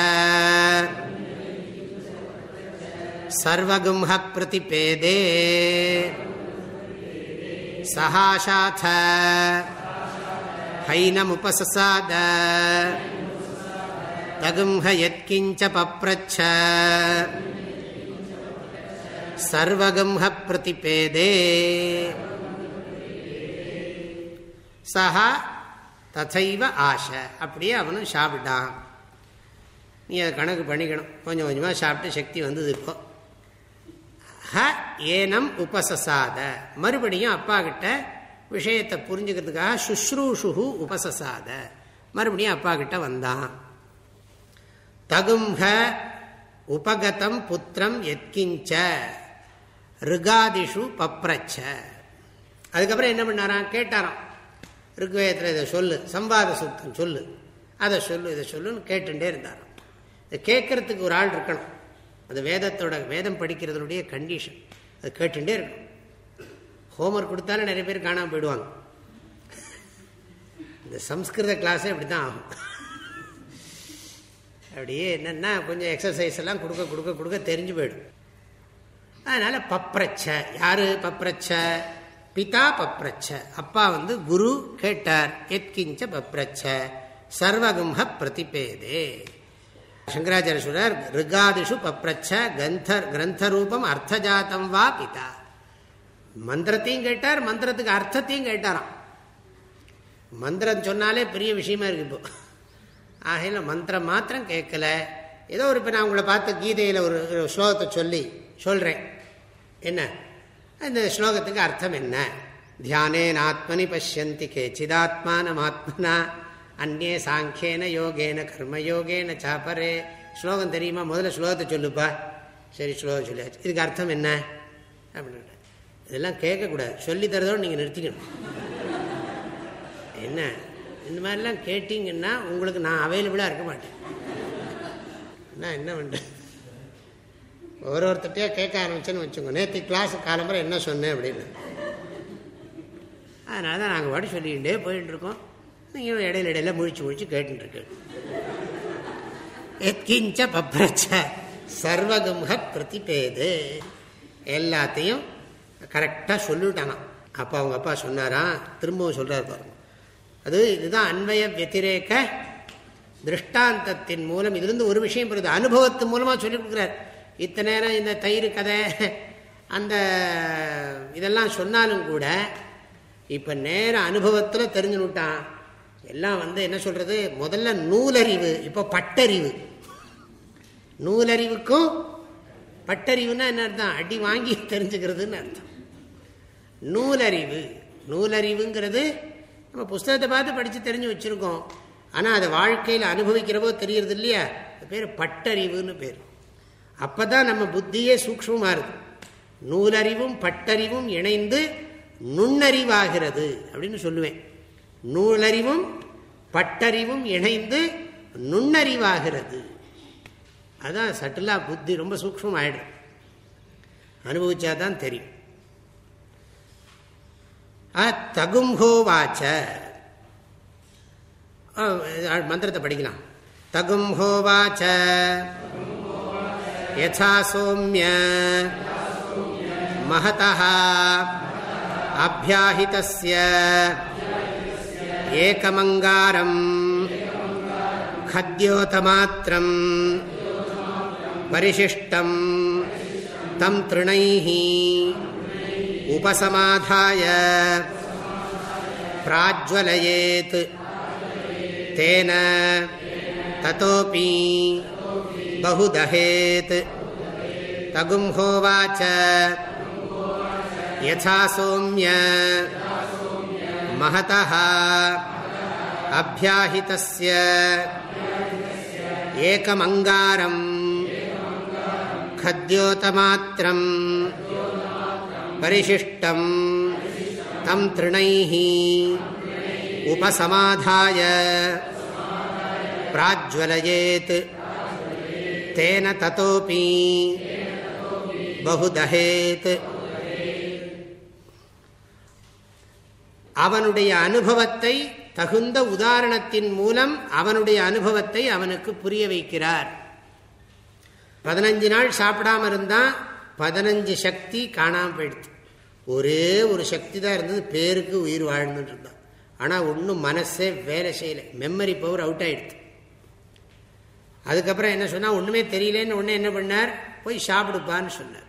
சர்வகும்ஹ பிரதிபேதே. सहाशाथ हैनमुपससाद तगुंह यत्किञ्च पप्रच्छ सर्वगुंह प्रतिपेदे சஹா ததைவ ஆசை அப்படியே அவனும் சாப்பிட்டான் நீ அதை கணக்கு பண்ணிக்கணும் கொஞ்சம் கொஞ்சமாக சாப்பிட்டு சக்தி வந்தது இப்போ ஹ ஏனம் உபசசாத. மறுபடியும் அப்பா கிட்ட விஷயத்தை புரிஞ்சுக்கிறதுக்காக சுஷ்ரூஷு உபசசாத. மறுபடியும் அப்பா கிட்ட வந்தான். தகும்ஹ உபகதம் புத்திரம் எத்கிஞ்ச. ரிகாதிஷு பப்ரச்ச. அதுக்கப்புறம் என்ன பண்ணாராம்? கேட்டாராம். ருக்வேதத்தில் இதை சொல்லு. சம்பாத சுத்தம் சொல்லு. அதை சொல்லு இதை சொல்லுன்னு கேட்டுட்டே இருந்தாராம். இதை கேட்கறதுக்கு ஒரு ஆள் இருக்கணும். அது வேதத்தோட வேதம் படிக்கிறதுனுடைய கண்டிஷன் அது கேட்டுட்டே இருக்கணும். ஹோம்ஒர்க் கொடுத்தாலும் நிறைய பேர் காணாமல் போயிடுவாங்க. இந்த சம்ஸ்கிருத கிளாஸே அப்படி தான் ஆகும். அப்படியே என்னென்னா கொஞ்சம் எக்ஸசைஸ் எல்லாம் கொடுக்க கொடுக்க கொடுக்க தெரிஞ்சு போயிடும். அதனால் பப்ரச்ச. யார் பப்ரச்ச? பிதா பப்ரச்ச. அப்பா வந்து குரு கேட்டார். எத்கிஞ்ச பப்ரச்ச. சர்வகும்ஹ பிரதிபேதே. சங்கராச்சாரிய சொல்றார் ரிகாதிஷு பப்ரச்ச கந்தர் கிரந்தரூபம் அர்த்தஜாத்தம் வா பிதா. மந்திரத்தையும் கேட்டார் மந்திரத்துக்கு அர்த்தத்தையும் கேட்டாராம். மந்திரம் சொன்னாலே பெரிய விஷயமா இருக்கு இப்போ. ஆகையில் மந்திரம் மாத்திரம் கேட்கல. ஏதோ ஒரு இப்போ நான் உங்களை பார்த்து கீதையில் ஒரு ஸ்லோகத்தை சொல்லி சொல்கிறேன் என்ன? இந்த ஸ்லோகத்துக்கு அர்த்தம் என்ன? தியானேன ஆத்மனி பசியந்தி கேச்சிதாத்மானம் ஆத்மனா அந்நே சாங்கியேன யோகேன கர்மயோகேன சாப்பரே ஸ்லோகம் தெரியுமா? முதல்ல ஸ்லோகத்தை சொல்லுப்பா. சரி ஸ்லோகம் சொல்லியாச்சு. இதுக்கு அர்த்தம் என்ன? அப்படின்னு இதெல்லாம் கேட்கக்கூடாது. சொல்லி தரதோடு நீங்கள் நிறுத்திக்கணும். என்ன? இந்த மாதிரிலாம் கேட்டிங்கன்னா உங்களுக்கு நான் அவைலபிளாக இருக்க மாட்டேன். நான் என்ன பண்ணுறேன் ஒரு ஒருத்தட்டையாக கேட்க ஆரம்பிச்சேன்னு வச்சுக்கோங்க. நேற்று கிளாஸ் காலம்பரம் என்ன சொன்னேன் அப்படின்னு. அதனால தான் நாங்கள் பாட்டு சொல்லிக்கிட்டே போயிட்டுருக்கோம். நீங்கள் இடையில இடையில முழிச்சு முழிச்சு கேட்டுருக்கு எத்கிஞ்ச பப்ரச்ச சர்வகும்ஹ பிரதிபேது. எல்லாத்தையும் கரெக்டாக சொல்லிவிட்டானா அப்பா அவங்க அப்பா சொன்னாராம் திரும்பவும் சொல்கிறார் பாருங்க. அது இதுதான் அன்வய வத்திரேக்க திருஷ்டாந்தத்தின் மூலம் இதுலேருந்து ஒரு விஷயம் பெறுது அனுபவத்து மூலமாக சொல்லி கொடுக்குறார் இத்தனை நேரம் இந்த தயிர் கதை அந்த இதெல்லாம் சொன்னாலும் கூட இப்போ நேர அனுபவத்தில் தெரிஞ்சுனுட்டான் எல்லாம் வந்து என்ன சொல்கிறது முதல்ல நூலறிவு இப்போ பட்டறிவு. நூலறிவுக்கும் பட்டறிவுன்னா என்ன அர்த்தம்? அடி வாங்கி தெரிஞ்சுக்கிறதுன்னு அர்த்தம். நூலறிவு நூலறிவுங்கிறது நம்ம புஸ்தகத்தை பார்த்து படித்து தெரிஞ்சு வச்சுருக்கோம். ஆனால் அதை வாழ்க்கையில் அனுபவிக்கிறவோ தெரியறது இல்லையா? அது பேர் பட்டறிவுன்னு பேர். அப்போ தான் நம்ம புத்தியே சூக்ஷமாக இருக்கு நூலறிவும் பட்டறிவும் இணைந்து நுண்ணறிவாகிறது அப்படின்னு சொல்லுவேன். நூலறிவும் பட்டறிவும் இணைந்து நுண்ணறிவாகிறது. அதான் சட்டிலா புத்தி ரொம்ப சூக்மம் ஆயிடும் அனுபவிச்சா தான் தெரியும் தகும்ஹோவாச்ச மந்திரத்தை படிக்கலாம். தகும்ஹோவாச்ச யசா சோமிய. மகதா அபியாஹிதஸ்ய. एकमङ्गारम् खद्योतमात्रम् परिशिष्टम् तं तृणैः उपसमाधाय प्राज्वलयेत् तेन ततोऽपि बहुदहेत् तगुंहोवाच यथा सौम्य महतः अभ्याहितस्य एकमङ्गारम् खद्योतमात्रम् परिशिष्टम् तं तृणैः उपसमाधाय प्राज्वलयेत् तेन ततोऽपि बहुदहेत् அவனுடைய அனுபவத்தை தகுந்த உதாரணத்தின் மூலம் அவனுடைய அனுபவத்தை அவனுக்கு புரிய வைக்கிறார். பதினஞ்சு நாள் சாப்பிடாம இருந்தா பதினஞ்சு சக்தி காணாமல் போயிடுது. ஒரே ஒரு சக்தி தான் இருந்தது பேருக்கு உயிர் வாழ்ந்துட்டு இருந்தான். ஆனால் ஒன்றும் மனசே வேலை செய்யலை மெமரி பவர் அவுட் ஆயிடுது. அதுக்கப்புறம் என்ன சொன்னால் ஒன்றுமே தெரியலன்னு ஒன்று என்ன பண்ணார்? போய் சாப்பிடுப்பான்னு சொன்னார்.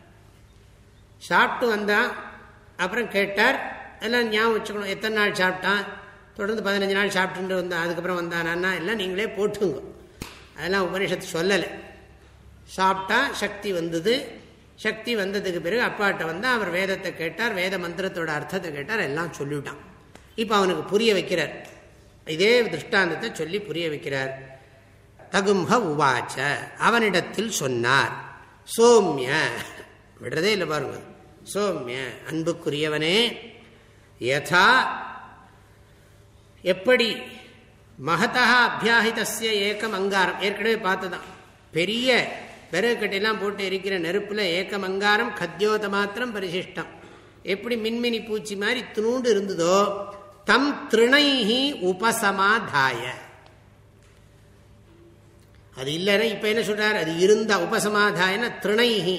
சாப்பிட்டு வந்தான் அப்புறம் கேட்டார் எல்லாம் ஞாபகம் வச்சுக்கணும். எத்தனை நாள் சாப்பிட்டான்? தொடர்ந்து பதினஞ்சு நாள் சாப்பிட்டுட்டு வந்தான் அதுக்கப்புறம் வந்தானா எல்லாம் நீங்களே போட்டுங்க அதெல்லாம் உபனிஷத்து சொல்லலை. சாப்பிட்டா சக்தி வந்தது. சக்தி வந்ததுக்கு பிறகு அப்பாட்ட வந்து அவர் வேதத்தை கேட்டார் வேத மந்திரத்தோட அர்த்தத்தை கேட்டார் எல்லாம் சொல்லிவிட்டான். இப்போ அவனுக்கு புரிய வைக்கிறார். இதே திருஷ்டாந்தத்தை சொல்லி புரிய வைக்கிறார். தகும்ஹ உவாச்ச. அவனிடத்தில் சொன்னார் சோம்ய. விடுறதே இல்லை பாருங்க. சோமிய அன்புக்குரியவனே யதா எப்படி மகதா அபியாஹிதஸ்ய ஏக்கம் அங்காரம் ஏற்கனவே பார்த்ததான் பெரிய விறகு போட்டு எரிக்கிற நெருப்பில் ஏக்கம் அங்காரம் கத்தியோத மாத்திரம் பரிசிஷ்டம் எப்படி மின்மினி பூச்சி மாதிரி துணூண்டு இருந்ததோ தம் திருணைஹி உபசமாதாய। அது இல்லைன்னா இப்ப என்ன சொல்றாரு? அது இருந்த உபசமாதாயன திருணைஹி.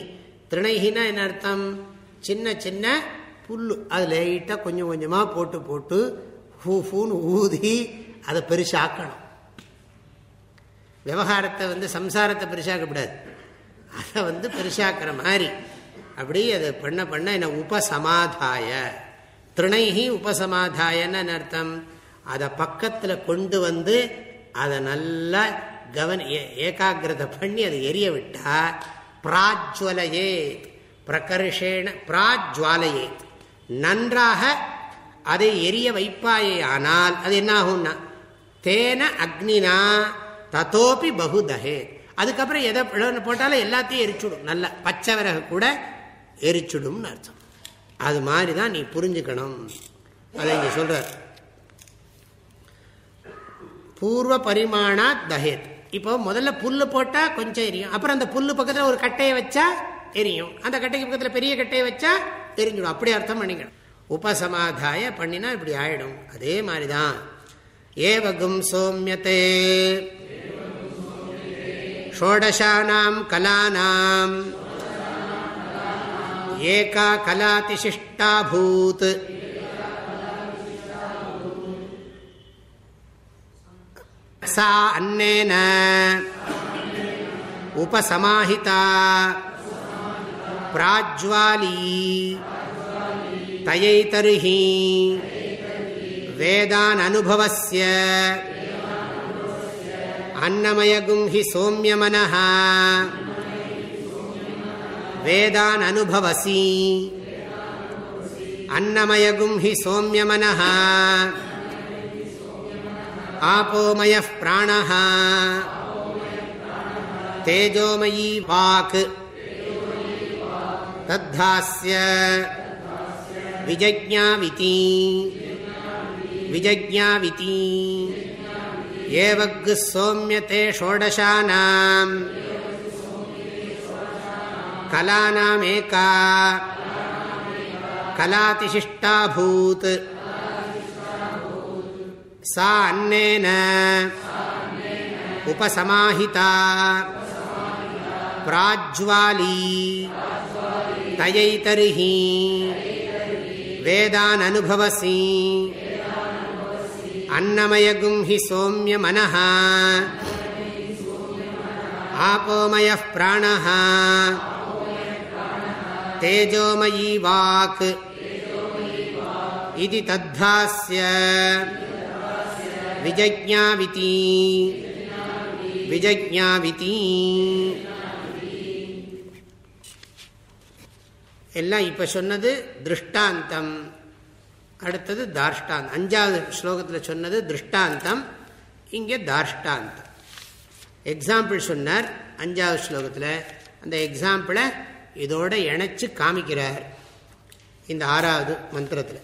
திருணைஹின்னா என்ன அர்த்தம்? சின்ன சின்ன புல்லு. அது லைட்டாக கொஞ்சம் கொஞ்சமாக போட்டு போட்டு ஹூ ஃபூன்னு ஊதி அதை பெருசாக்கணும். விவகாரத்தை வந்து சம்சாரத்தை பெருசாக்கப்படாது அதை வந்து பெருசாக்கிற மாதிரி. அப்படி அதை பண்ண பண்ண என்ன உபசமாதாய. திருணைஹி உபசமாதாயன்னு அர்த்தம்? அதை பக்கத்தில் கொண்டு வந்து அதை நல்லா கவன ஏகாகிரதை பண்ணி அதை எரிய விட்டா பிராஜ்வலையே பிரகர்ஷேண பிராஜ்வாலையேத். நன்றாக அதை எரிய வைப்பாயே ஆனால் அது என்ன ஆகும்னா தேன அக்னினா தத்தோப்பி பகுதகே. அதுக்கப்புறம் எதை போட்டாலும் எல்லாத்தையும் எரிச்சுடும். நல்ல பச்சை விறகு கூட எரிச்சுடும்னு அர்த்தம். அது மாதிரி தான் நீ புரிஞ்சுக்கணும். அதை இங்க சொல்ற பூர்வ பரிமாணா தஹேத் இப்போ முதல்ல புல்லு போட்டால் கொஞ்சம் எரியும். அப்புறம் அந்த புல்லு பக்கத்தில் ஒரு கட்டையை வச்சா எரியும். அந்த கட்டைக்கு பக்கத்தில் பெரிய கட்டையை வச்சா தெரிஞ்சிடும். அப்படி அர்த்தம் பண்ணிக்கணும். உபசமாதாய பண்ணினா இப்படி ஆயிடும். அதே மாதிரி தான் ஏவகும் சோமியத்தே. ஷோடசானாம் கலானாம். ஏகா கலாதிசிஷ்டாபூத் சா அன்னேன. உபசமாஹிதா. பிராஜ்வாலீ தயை தருகி வேதான் அனுபவசிய அன்னமயகும் ஹி சோமியமன வேதான் அனுபவசி அன்னமயகும் ஹி சோமியமன ஆபோமய பிராண தத்தாஸ்ய விஜஜாவிதி விஜஜாவிதி ஏவக்கு சோமியதே ஷோடசானாம் கலானாமேகா கலாதிசிஷ்டாபூத் சா அன்னேன உபசமாஹிதா பிராஜ்வாலீ தயை தருகி. வேதான் அனுபவசி அன்னமயகும் ஹி சோமிய மனஹ. ஆபோமய பிராண தேஜோமயி வாக். இது தத்தாஸ்ய விஜஜாவிதி விஜஜாவிதி எல்லாம் இப்போ சொன்னது திருஷ்டாந்தம். அடுத்தது தார்ஷ்டாந்த் அஞ்சாவது ஸ்லோகத்தில் சொன்னது திருஷ்டாந்தம். இங்கே தார்ஷ்டாந்தம். எக்ஸாம்பிள் சொன்னார் அஞ்சாவது ஸ்லோகத்தில். அந்த எக்ஸாம்பிளை இதோட இணைச்சு காமிக்கிறார். இந்த ஆறாவது மந்திரத்தில்.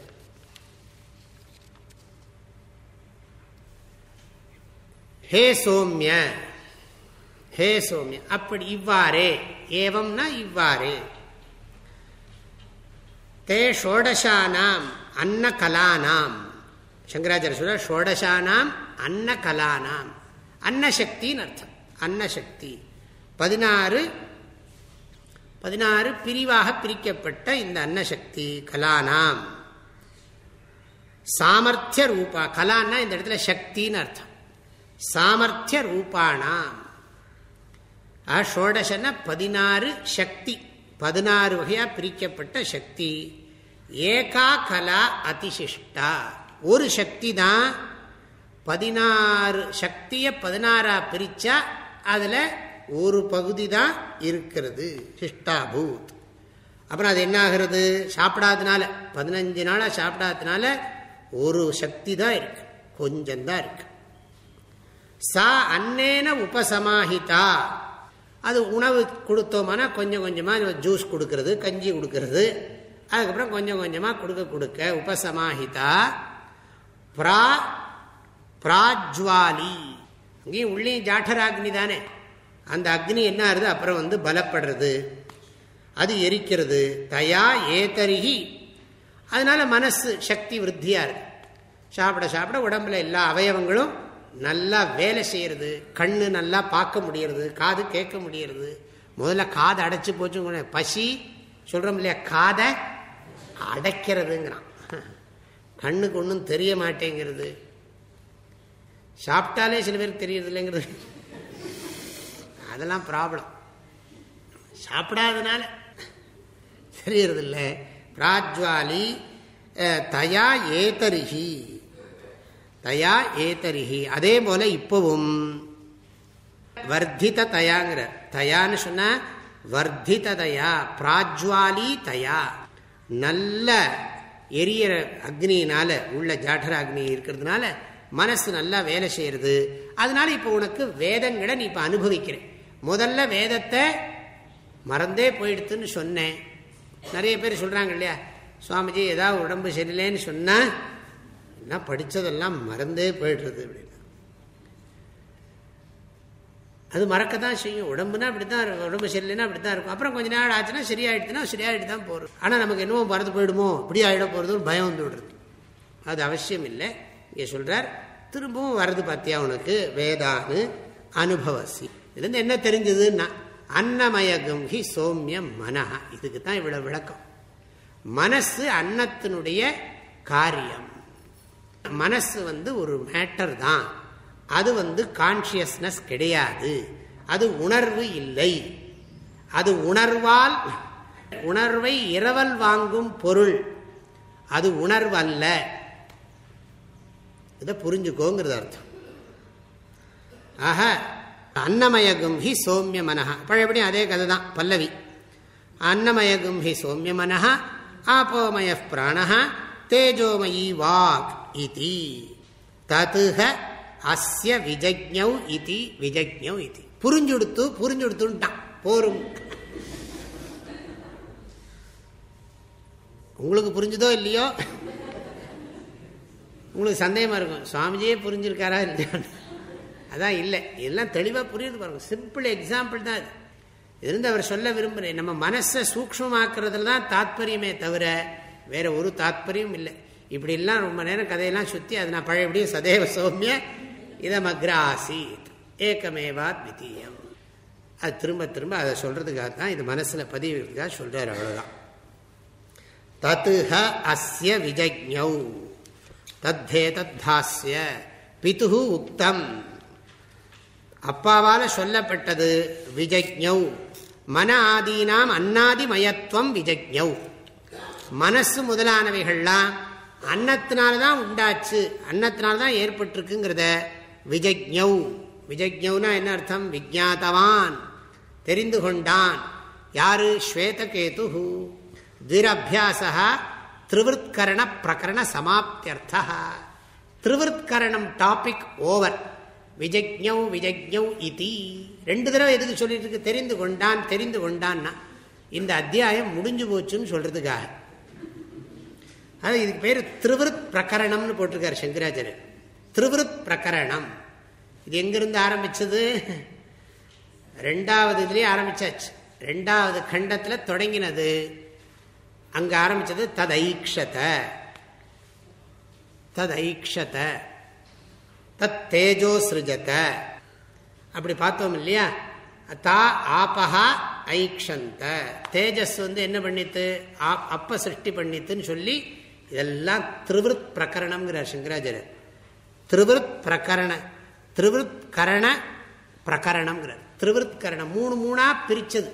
ஹே சோம்ய ஹே சோம்ய அப்படி இவ்வாறே ஏவம்னா இவ்வாறே. தே ஷோடசானாம் அன்ன கலானாம் சங்கராச்சாரிய சொல்ற ஷோடசானாம் அன்ன கலானாம் அன்னசக்தின்னு அர்த்தம் அன்னசக்தி பதினாறு பதினாறு பிரிவாக பிரிக்கப்பட்ட இந்த அன்னசக்தி கலானாம்। சாமர்த்திய ரூபா கலான்னா இந்த இடத்துல சக்தின்னு அர்த்தம்। சாமர்த்திய ரூபானாம்। ஷோடசன பதினாறு சக்தி। பதினாறு வகையாக பிரிக்கப்பட்ட சக்தி. ஏகா கலா அதிசிஷ்டா. ஒரு சக்தி தான் பதினாறு சக்தியை பதினாறாக பிரித்தா அதில் ஒரு பகுதி தான் இருக்கிறது. சிஷ்டாபூத். அப்புறம் அது என்ன ஆகிறது சாப்பிடாதனால. பதினஞ்சு நாளாக சாப்பிடாதனால ஒரு சக்தி தான் இருக்கு. கொஞ்சம்தான் இருக்கு. சா அன்னேன உபசமாஹிதா. அது உணவு கொடுத்தோம்னா கொஞ்சம் கொஞ்சமாக ஜூஸ் கொடுக்கறது கஞ்சி கொடுக்கறது. அதுக்கப்புறம் கொஞ்சம் கொஞ்சமாக கொடுக்க கொடுக்க உபசமாஹிதா பிரா பிராஜ்வாலி. அங்கேயும் உள்ளேயும் அக்னி தானே. அந்த அக்னி என்ன ஆகுது அப்புறம் வந்து பலப்படுறது. அது எரிக்கிறது. தயா ஏதரிகி அதனால மனசு சக்தி விருத்தியாக இருக்கு. சாப்பிட சாப்பிட உடம்புல எல்லா அவயவங்களும் நல்லா வேலை செய்யறது கண்ணு நல்லா பார்க்க முடியறது காது கேட்க முடியறது. முதல்ல காது அடைச்சு போச்சு பசி சொல்றோம் இல்லையா காதை அடைக்கிறதுங்கிறான். கண்ணுக்கு ஒன்றும் தெரிய மாட்டேங்கிறது. சாப்பிட்டாலே சில பேருக்கு தெரியறது இல்லைங்கிறது. அதெல்லாம் ப்ராப்ளம் சாப்பிடாதனால தெரியறதில்லை பிராஜ்வாலி தயா ஏதரிகி தயா ஏதரிஹி. அதே போல இப்பவும். வர்த்தித தயாங்கிற. தயான்னு சொன்ன வர்த்தித தயா பிராஜ்வாலி தயா. நல்ல எரியற அக்னியினால உள்ள ஜாடர அக்னி இருக்கிறதுனால மனசு நல்லா வேலை செய்யறது. அதனால இப்போ உனக்கு வேதங்களை நீ இப்போ அனுபவிக்கிறேன் முதல்ல வேதத்தை மறந்தே போயிடுத்துன்னு சொன்னேன். நிறைய பேர் சொல்றாங்க இல்லையா? சுவாமிஜி ஏதாவது உடம்பு சரியில்லைன்னு சொன்னா என்ன படிச்சதெல்லாம் மறந்தே போயிடுறது அப்படின்னா. அது மறக்கத்தான் செய்யும். உடம்புனா அப்படித்தான் இருக்கும். உடம்பு சரியில்லைன்னா அப்படித்தான் இருக்கும். அப்புறம் கொஞ்ச நாள் ஆச்சுன்னா சரியாயிடுச்சுன்னா சரியாயிட்டு தான் போகிறோம் ஆனால் நமக்கு என்னவோ மறந்து போயிடுமோ? இப்படி ஆகிட போகிறதுன்னு பயம் வந்து விடுறது. அது அவசியம் இல்லை. இங்கே சொல்கிறார் திரும்பவும் வருது பார்த்தியா உனக்கு? வேதானு அனுபவசி. இதுலேருந்து என்ன தெரிஞ்சதுன்னா அன்னமயகம் ஹி சோமியம் மனஹா. இதுக்கு தான் இவ்வளோ விளக்கம். மனசு அன்னத்தினுடைய காரியம். மனசு வந்து ஒரு மேட்டர் தான். அது வந்து கான்சியஸ்னஸ் கிடையாது. அது உணர்வு இல்லை. அது உணர்வால் உணர்வை இரவல் வாங்கும் பொருள். அது உணர்வு அல்ல இதை புரிஞ்சுக்கோங்கிறது அர்த்தம். ஆக அன்னமயகும் ஹி சோமிய மனஹா. பழையபடி அதே கதை தான் பல்லவி. அன்னமயகும் ஹி சோமிய மனஹா ஆபோமய பிராணஹா தேஜோமயி வாக் இதி. ததுக அஸ்ய விஜக்ஞவ் இது விஜக்ஞவ் இது. புரிஞ்சுடுத்து புரிஞ்சுடுத்துட்டான் போரும். உங்களுக்கு புரிஞ்சுதோ இல்லையோ? உங்களுக்கு சந்தேகமா இருக்கும். சுவாமிஜியே புரிஞ்சிருக்காரா இல்லையா அதான் இல்லை. எல்லாம் தெளிவாக புரியுது பாருங்க. சிம்பிள் எக்ஸாம்பிள் தான் இது. இருந்து அவர் சொல்ல விரும்புகிறேன் நம்ம மனசை சூக்மமாக்குறதுல தான் தாத்பரியமே தவிர வேற ஒரு தாத்பரியம் இல்லை. இப்படிலாம் ரொம்ப நேரம் கதையெல்லாம் சுற்றி அது நான் பழையபடியும் சதேவ சௌமிய இதம் அக்ராசீத் ஏக்கமேவா தித்தீயம் அது திரும்ப திரும்ப அதை சொல்றதுக்காக தான் இது மனசுல பதிவுக்காக சொல்றாரு அவ்வளவுதான். தத்துஹ அஸ்ய விஜக்ஞௌ. தத்தே தத்தாஸ்ய பிது உக்தம். அப்பாவால சொல்லப்பட்டது விஜக்ஞௌ. மன ஆதீனாம் அன்னாதிமயத்துவம் விஜக்ஞௌ. மனசு முதலானவைகள்லாம் அன்னத்தினால்தான் உண்டாச்சு அன்னத்தினால்தான் ஏற்பட்டிருக்குங்கிறத விஜக்ஞௌ. விஜக்ஞௌனா என்ன அர்த்தம்? விஜாத்தவான் தெரிந்து கொண்டான். யாரு? ஸ்வேதகேது திரபியாசா திருவிற்கரண பிரகரண சமாப்தியர்த்தா திருவிற்கரணம் டாபிக் ஓவர். விஜக்ஞௌ விஜக்ஞௌ இதி. ரெண்டு தடவை எதுக்கு சொல்லிட்டு இருக்கு? தெரிந்து கொண்டான் தெரிந்து கொண்டான்னா. இந்த அத்தியாயம் முடிஞ்சு போச்சுன்னு சொல்றதுக்காக. அது இதுக்கு பேர் திருவிருத் பிரகரணம்னு போட்டிருக்காரு சங்கராச்சாரியர். திருவிருத் பிரகரணம். இது எங்கிருந்து ஆரம்பிச்சது? ரெண்டாவது இதுலேயே ஆரம்பிச்சாச்சு. ரெண்டாவது கண்டத்தில் தொடங்கினது. அங்க ஆரம்பிச்சது ததைக்ஷத. ததைக்ஷத. தத் தேஜோ சிருஜத. அப்படி பார்த்தோம் இல்லையா? தா ஆபஹா ஐக்ஷந்த. தேஜஸ் வந்து என்ன பண்ணித்து? அப்ப சிருஷ்டி பண்ணித்துன்னு சொல்லி இதெல்லாம் திருவிருத் பிரகரணம்ங்கிறார் சங்கராச்சாரியர். திருவிருத் பிரகரண திருவிருத் கரண பிரகரணம்ங்கிறார். திருவிருத் கரணம் மூணு மூணா பிரிச்சது.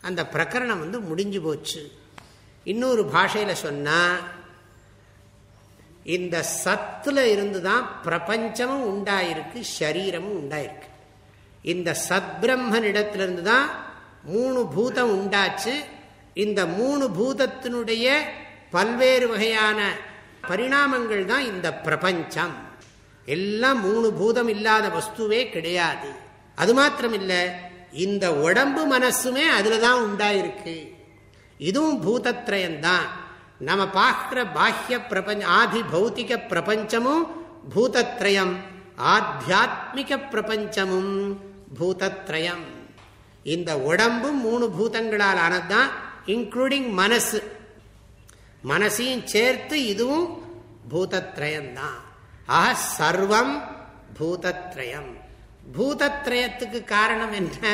அந்த பிரகரணம் வந்து முடிஞ்சு போச்சு. இன்னொரு பாஷையில் சொன்னால் இந்த சத்தில் இருந்து தான் பிரபஞ்சமும் உண்டாயிருக்கு சரீரமும் உண்டாயிருக்கு. இந்த சத்பிரம்மனிடத்திலிருந்து தான் மூணு பூதம் உண்டாச்சு. இந்த மூணு பூதத்தினுடைய பல்வேறு வகையான பரிணாமங்கள் தான் இந்த பிரபஞ்சம். எல்லாம் மூணு பூதம் இல்லாத வஸ்துவே கிடையாது. அது மாத்திரம் இல்லை இந்த உடம்பு மனசுமே அதுல தான் உண்டாயிருக்கு. இதுவும் பூதத்ரயம்தான் நம்ம பார்க்கிற பாஹ்ய பிரபஞ்ச ஆதி பௌத்திக பிரபஞ்சமும் பூதத்ரயம் ஆத்தியாத்மிக பிரபஞ்சமும் பூதத்ரயம். இந்த உடம்பும் மூணு பூதங்களால் ஆனதுதான் இன்க்ளூடிங் மனசு. மனசையும் சேர்த்து இதுவும் பூதத்ரயம்தான். ஆக சர்வம் பூதத்ரயம். பூதத்ரயத்துக்கு காரணம் என்ன?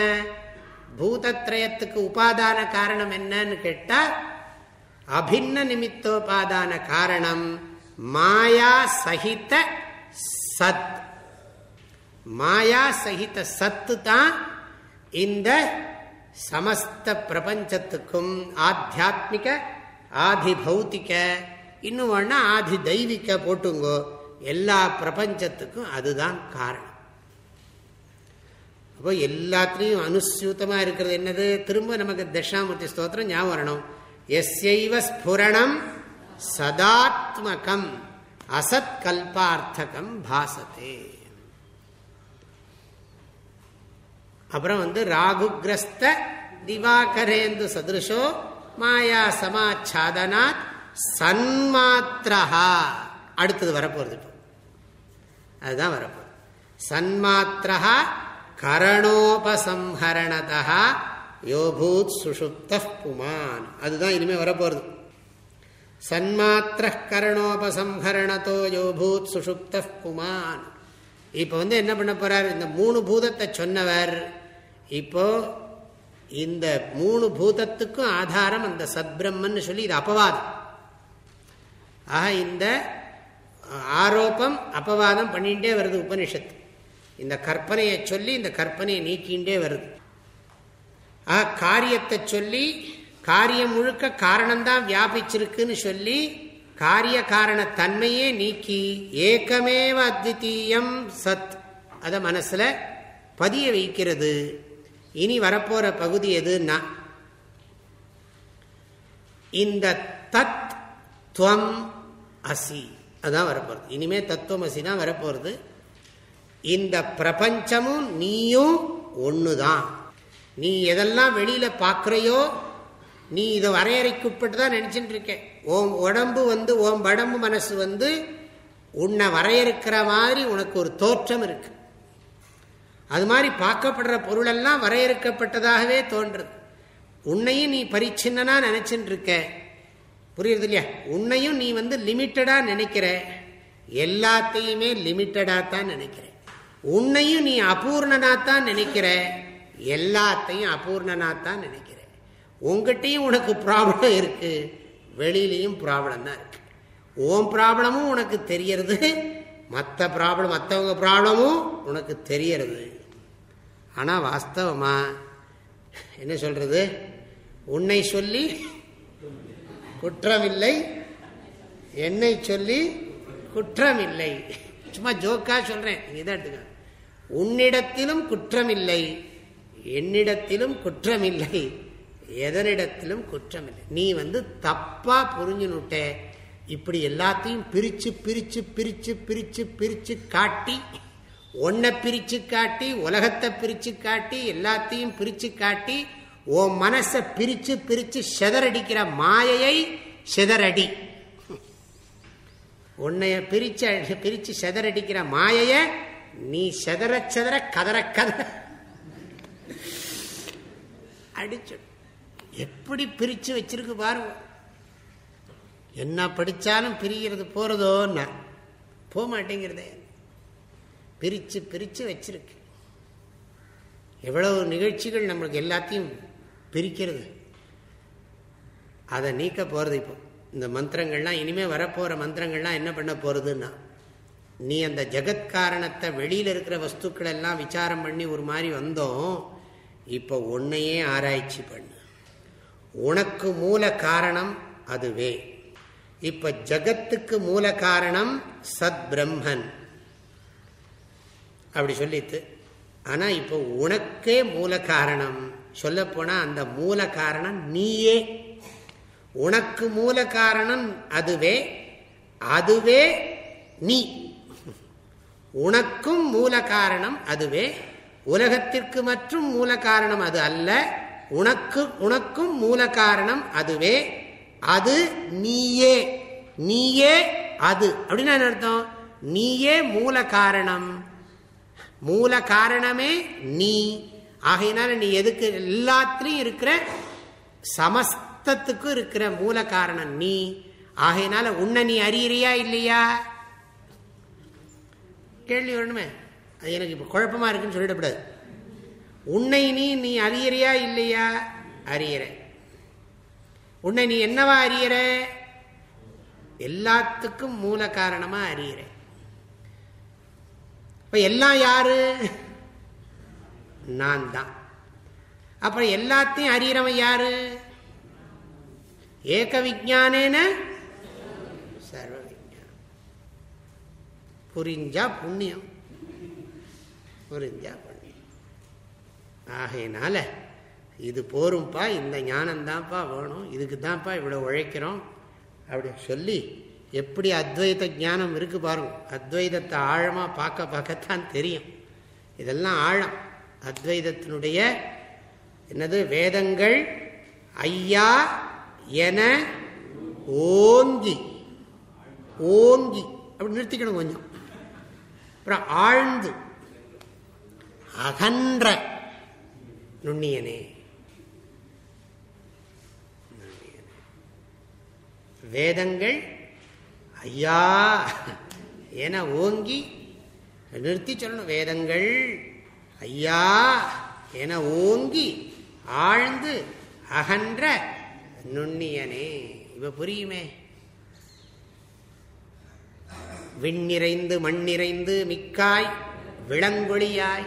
பூதத்ரயத்துக்கு உபாதான காரணம் என்னன்னு கேட்டா அபின்ன நிமித்தோபாதான காரணம் மாயா சகித சத். மாயா சகித சத்து தான் இந்த சமஸ்த பிரபஞ்சத்துக்கும் ஆத்தியாத்மிக ஆதி பௌத்திக இன்னும் ஒன்னா ஆதி தெய்வீக போட்டுங்கோ. எல்லா பிரபஞ்சத்துக்கும் அதுதான் காரணம். அப்போ எல்லாத்துலேயும் அனுசூத்தமாக இருக்கிறது என்னது? திரும்ப நமக்கு தட்சாமூர்த்தி ஸ்தோத்திரம் ஞாபகம் வரணும். எஸ்யைவ ஸ்புரணம் சதாத்மகம் அசத் கல்பார்த்தகம் பாசத்தே அப்புறம் வந்து ராகுகிரஸ்த திவாகரேந்து சதிருஷோ மாயா சமாச்சாதனாத் சன்மாத்திரஹா. அடுத்தது வரப்போறது இப்போ. அதுதான் வரப்போகுது சன்மாத்திரஹா கரணோபசம்ஹரணதா யோபூத் சுஷுப்த புமான். அதுதான் இனிமேல் வரப்போகிறது சன்மாத்திர கரணோபசம்ஹரணத்தோ யோபூத் சுஷுப்த புமான். இப்போ வந்து என்ன பண்ண போறார்? இந்த மூணு பூதத்தை சொன்னவர். இப்போ இந்த மூணு பூதத்துக்கும் ஆதாரம் அந்த சத்பிரம்மன் சொல்லி இது அபவாதம். ஆக இந்த ஆரோப்பம் அபவாதம் பண்ணிகிட்டே வருது உபனிஷத்து. இந்த கற்பனையை சொல்லி இந்த கற்பனையை நீக்கிண்டே வருது. ஆ காரியத்தை சொல்லி காரியம் முழுக்க காரணம்தான் வியாபிச்சிருக்குன்னு சொல்லி காரிய காரண தன்மையே நீக்கி ஏக்கமேவ அத்வித்தீயம் சத். அதை மனசில் பதிய வைக்கிறது. இனி வரப்போற பகுதி எதுன்னா இந்த தத் துவம் அசி. அதான் வரப்போறது. இனிமே தத்துவம் அசி தான் வரப்போறது இந்த பிரபஞ்சமும் நீயும் ஒண்ணுதான். நீ எதெல்லாம் வெளியில பார்க்குறையோ நீ இதை வரையறைக்குட்பட்டு தான் நினைச்சுட்டு இருக்க ஓம் உடம்பு வந்து ஓம் உடம்பு மனசு வந்து உன்னை வரையறுக்கிற மாதிரி உனக்கு ஒரு தோற்றம் இருக்கு. அது மாதிரி பார்க்கப்படுற பொருளெல்லாம் வரையறுக்கப்பட்டதாகவே தோன்றுறது உன்னையும் நீ பரிச்சின்னா நினைச்சுட்டு இருக்க புரியுறது இல்லையா உன்னையும் நீ வந்து லிமிட்டடா நினைக்கிற. எல்லாத்தையுமே லிமிட்டடா தான் நினைக்கிற. உன்னையும் நீ அபூர்ணனாத்தான் நினைக்கிற. எல்லாத்தையும் அபூர்ணனாத்தான் நினைக்கிற. உங்ககிட்டையும் உனக்கு ப்ராப்ளம் இருக்கு. வெளியிலையும் ப்ராப்ளம் தான் இருக்கு. ஓம் ப்ராப்ளமும் உனக்கு தெரியறது. மற்ற ப்ராப்ளம் மற்றவங்க ப்ராப்ளமும் உனக்கு தெரியறது. ஆனால் வாஸ்தவமா என்ன சொல்றது? உன்னை சொல்லி குற்றமில்லை என்னை சொல்லி குற்றமில்லை. சும்மா ஜோக்கா சொல்றேன். இதான் எடுத்துக்க. உன்னிடத்திலும் குற்றமில்லை என்னிடத்திலும் குற்றமில்லை எதனிடத்திலும் குற்றமில்லை. நீ வந்து தப்பா புரிஞ்சுனுட்ட இப்படி எல்லாத்தையும் பிரிச்சு பிரிச்சு பிரிச்சு பிரிச்சு பிரிச்சு காட்டி ஒன்ன பிரிச்சு காட்டி உலகத்தை பிரிச்சு காட்டி எல்லாத்தையும் பிரிச்சு காட்டி ஓ மனச பிரிச்சு பிரிச்சு செதறடிக்கிற மாயையை செதறடி. உன்னைய பிரிச்சு பிரிச்சு செதறடிக்கிற மாயைய நீ செதற செதற கதற கதற. அடிச்சு. எப்படி பிரிச்சு வச்சிருக்கு பாருங்க என்ன படிச்சாலும் பிரிகிறது போகிறதோன்னு போக மாட்டேங்கிறதே. பிரித்து பிரித்து வச்சிருக்கு. எவ்வளவு நிகழ்ச்சிகள் நம்மளுக்கு எல்லாத்தையும் பிரிக்கிறது. அதை நீக்க போகிறது இப்போ. இந்த மந்திரங்கள்லாம் இனிமேல் வரப்போகிற மந்திரங்கள்லாம் என்ன பண்ண போகிறதுன்னா நீ அந்த ஜெகத்காரணத்தை வெளியில் இருக்கிற வஸ்துக்கள் எல்லாம் விசாரம் பண்ணி ஒரு மாதிரி வந்தோம் இப்போ உன்னையே ஆராய்ச்சி பண்ணு. உனக்கு மூல காரணம் அதுவே. இப்போ ஜகத்துக்கு மூல காரணம் சத் பிரம்மன். அப்படி சொல்லித்து ஆனா இப்போ உனக்கே மூல காரணம். சொல்ல போனா அந்த மூல காரணம் நீயே. உனக்கு மூல காரணம் அதுவே அதுவே நீ. உனக்கும் மூல காரணம் அதுவே உலகத்திற்கு மற்றும் மூல காரணம் அது அல்ல. உனக்கு உனக்கும் மூல காரணம் அதுவே அது நீயே. நீயே அது. அப்படின்னு என்ன அர்த்தம்? நீயே மூல காரணம். மூல காரணமே நீ. ஆகையினால நீ எதுக்கு எல்லாத்திலையும் இருக்கிற சமஸ்தத்துக்கும் இருக்கிற மூல காரணம் நீ. ஆகையினால உன்னை நீ அறியறியா இல்லையா? கேள்வி வரணுமே? அது எனக்கு இப்போ குழப்பமா இருக்குன்னு சொல்லிடக்கூடாது. உன்னை நீ நீ அறியறியா இல்லையா? அறியற. உன்னை நீ என்னவா அறியற? எல்லாத்துக்கும் மூல காரணமா அறியறேன் இப்ப எல்லாம் யாரு? நான் தான் அப்புறம் எல்லாத்தையும் அறியறவன் யாரு? ஏக விஜானேன சர்வ விஜானம் புரிஞ்சா புண்ணியம். புரிஞ்சா புண்ணியம். ஆகையினால இது போரும்ப்பா இந்த ஞானம்தான்ப்பா வேணும் இதுக்கு தான்ப்பா இவ்வளோ உழைக்கிறோம் அப்படி சொல்லி எப்படி அத்வைத ஞானம் இருக்கு பாருங்க. அத்வைதத்தை ஆழமாக பார்க்க பார்க்கத்தான் தெரியும். இதெல்லாம் ஆழம். அத்வைதத்தினுடைய என்னது? வேதங்கள் ஐயா என ஓங்கி ஓங்கி. அப்படி நிறுத்திக்கணும் கொஞ்சம். அப்புறம் ஆழ்ந்து அகன்ற நுண்ணியனே. வேதங்கள் ஐயா என ஓங்கி நிறுத்தி சொல்லணும் வேதங்கள். ஐயா என ஓங்கி ஆழ்ந்து அகன்ற நுண்ணியனே. இவ புரியுமே? விண்ணிறைந்து மண்ணிறைந்து மிக்காய் விளங்கொழியாய்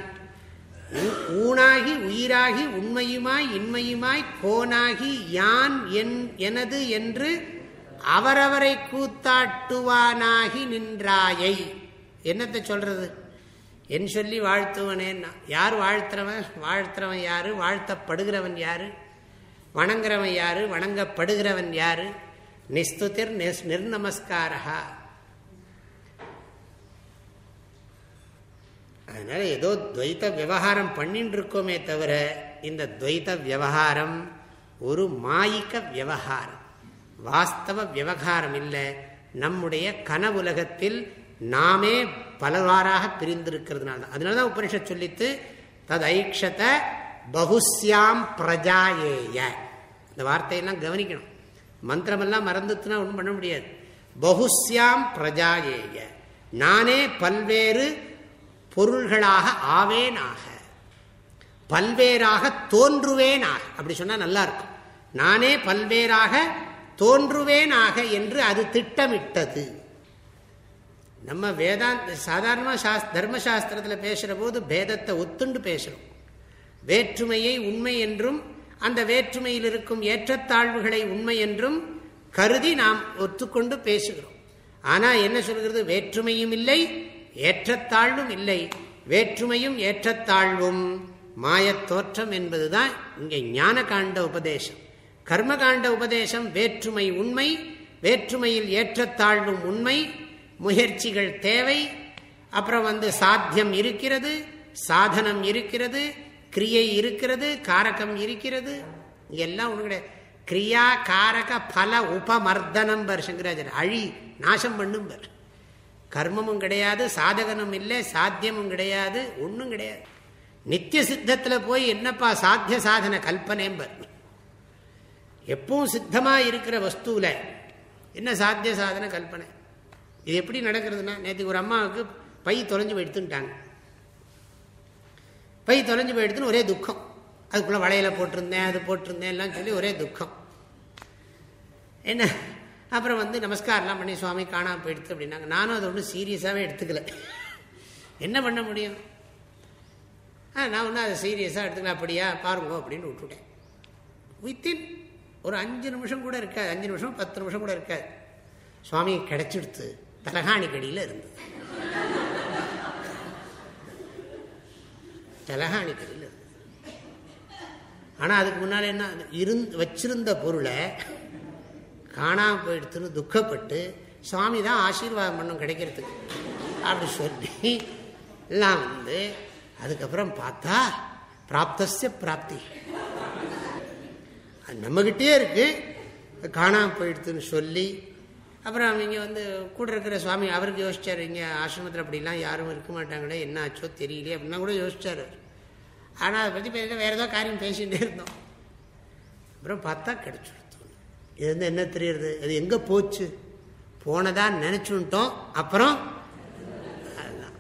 ஊனாகி உயிராகி உண்மையுமாய் இன்மையுமாய் கோனாகி யான் என் எனது என்று அவரவரை கூத்தாட்டுவானாகி நின்றாயை. என்னத்தை சொல்றது? என் சொல்லி வாழ்த்துவனேன்னா யார் வாழ்த்துறவன்? வாழ்த்துறவன் யாரு? வாழ்த்தப்படுகிறவன் யாரு? வணங்குறவன் யாரு? வணங்கப்படுகிறவன் யாரு? நிஸ்துதிர் நிர்நமஸ்காரா அதனால ஏதோ துவைத்த விவகாரம் பண்ணிட்டு இருக்கோமே தவிர இந்த துவைத்த விவகாரம் ஒரு மாயிக்க விவகாரம். வாஸ்தவ விவகாரம் இல்லை நம்முடைய கனவுலகத்தில் நாமே பலவாறாக பிரிந்திருக்கிறதுனால அதனால தான் உபனிஷத் சொல்லித்து தது ஐக்ஷத பகுஸ்யாம் பிரஜாயேய. இந்த வார்த்தையெல்லாம் கவனிக்கணும். மந்திரமெல்லாம் மறந்துச்சுன்னா ஒன்றும் பண்ண முடியாது. பகுஸ்யாம் பிரஜாயேய. நானே பல்வேறு பொருள்களாக ஆவேனாக பல்வேறாக தோன்றுவேனாக. அப்படி சொன்னால் நல்லா இருக்கும். நானே பல்வேறாக தோன்றுவேனாக என்று அது திட்டமிட்டது. நம்ம வேதாந்த சாதாரணமாக சாஸ் தர்மசாஸ்திரத்தில் பேசுகிற போது பேதத்தை ஒத்துண்டு பேசுகிறோம் வேற்றுமையை உண்மை என்றும் அந்த வேற்றுமையில் இருக்கும் ஏற்றத்தாழ்வுகளை உண்மை என்றும் கருதி நாம் ஒத்துக்கொண்டு பேசுகிறோம். ஆனால் என்ன சொல்கிறது? வேற்றுமையும் இல்லை ஏற்றத்தாழ்வும் இல்லை. வேற்றுமையும் ஏற்றத்தாழ்வும் மாயத்தோற்றம் என்பதுதான் இங்கே ஞான காண்ட உபதேசம். கர்மகாண்ட உபதேசம் வேற்றுமை உண்மை வேற்றுமையில் ஏற்றத்தாழ்வும் உண்மை முயற்சிகள் தேவை அப்புறம் வந்து சாத்தியம் இருக்கிறது சாதனம் இருக்கிறது கிரியை இருக்கிறது காரகம் இருக்கிறது. எல்லாம் ஒன்று கிடையாது. கிரியா காரக பல உபமர்தனம் பர் சங்கராஜர் அழி நாசம் பண்ணும் பர். கர்மமும் கிடையாது சாதகனும் இல்லை சாத்தியமும் கிடையாது ஒன்றும் கிடையாது. நித்திய சித்தத்தில் போய் என்னப்பா சாத்திய சாதன கல்பனேம்பர் எப்பவும் சித்தமாக இருக்கிற வஸ்துவில் என்ன சாத்திய சாதன கல்பனை? இது எப்படி நடக்கிறதுனா நேற்று ஒரு அம்மாவுக்கு பை தொலைஞ்சு போய் பை தொலைஞ்சு போய் எடுத்துன்னு ஒரே துக்கம். அதுக்குள்ளே வளையல போட்டிருந்தேன் அது போட்டிருந்தேன் எல்லாம் சொல்லி ஒரே துக்கம். என்ன? அப்புறம் வந்து நமஸ்காரம்லாம் பண்ணி சுவாமி காணாமல் போயிடுத்து அப்படின்னாங்க. நானும் அதை ஒன்றும் சீரியஸாகவே எடுத்துக்கல. என்ன பண்ண முடியும்? ஆ நான் ஒன்றும் அதை சீரியஸாக எடுத்துக்கல. அப்படியா? பாருங்க அப்படின்னு விட்டுவிட்டேன் வித்தின் ஒரு அஞ்சு நிமிஷம் கூட இருக்காது. அஞ்சு நிமிஷம் பத்து நிமிஷம் கூட இருக்காது. சுவாமி கிடைச்சிடுத்து தலகாணி கடியில் இருந்தது. தலகாணி கடியில் இருந்தது. ஆனால் அதுக்கு முன்னால் என்ன இருந்து வச்சிருந்த பொருளை காணாமல் போயிடுத்துன்னு துக்கப்பட்டு சுவாமி தான் ஆசீர்வாதம் பண்ணும் கிடைக்கிறதுக்கு. அப்படி சொல்லி எல்லாம் வந்து அதுக்கப்புறம் பார்த்தா பிராப்தசிய பிராப்தி. நம்மகிட்டே இருக்கு. காணாமல் போயிடுதுன்னு சொல்லி அப்புறம் அவங்க வந்து கூட இருக்கிற சுவாமி அவருக்கு யோசிச்சார் இங்கே ஆசிரமத்தில் அப்படிலாம் யாரும் இருக்க மாட்டாங்களே என்ன ஆச்சோ தெரியலையே அப்படின்னா கூட யோசிச்சார். ஆனால் அதை பற்றி பேச வேறு ஏதோ காரியம் பேசிகிட்டே இருந்தோம். அப்புறம் பார்த்தா கிடச்சி இது வந்து என்ன தெரியுறது? அது எங்கே போச்சு? போனதான் நினச்சுட்டோம். அப்புறம் அதுதான்.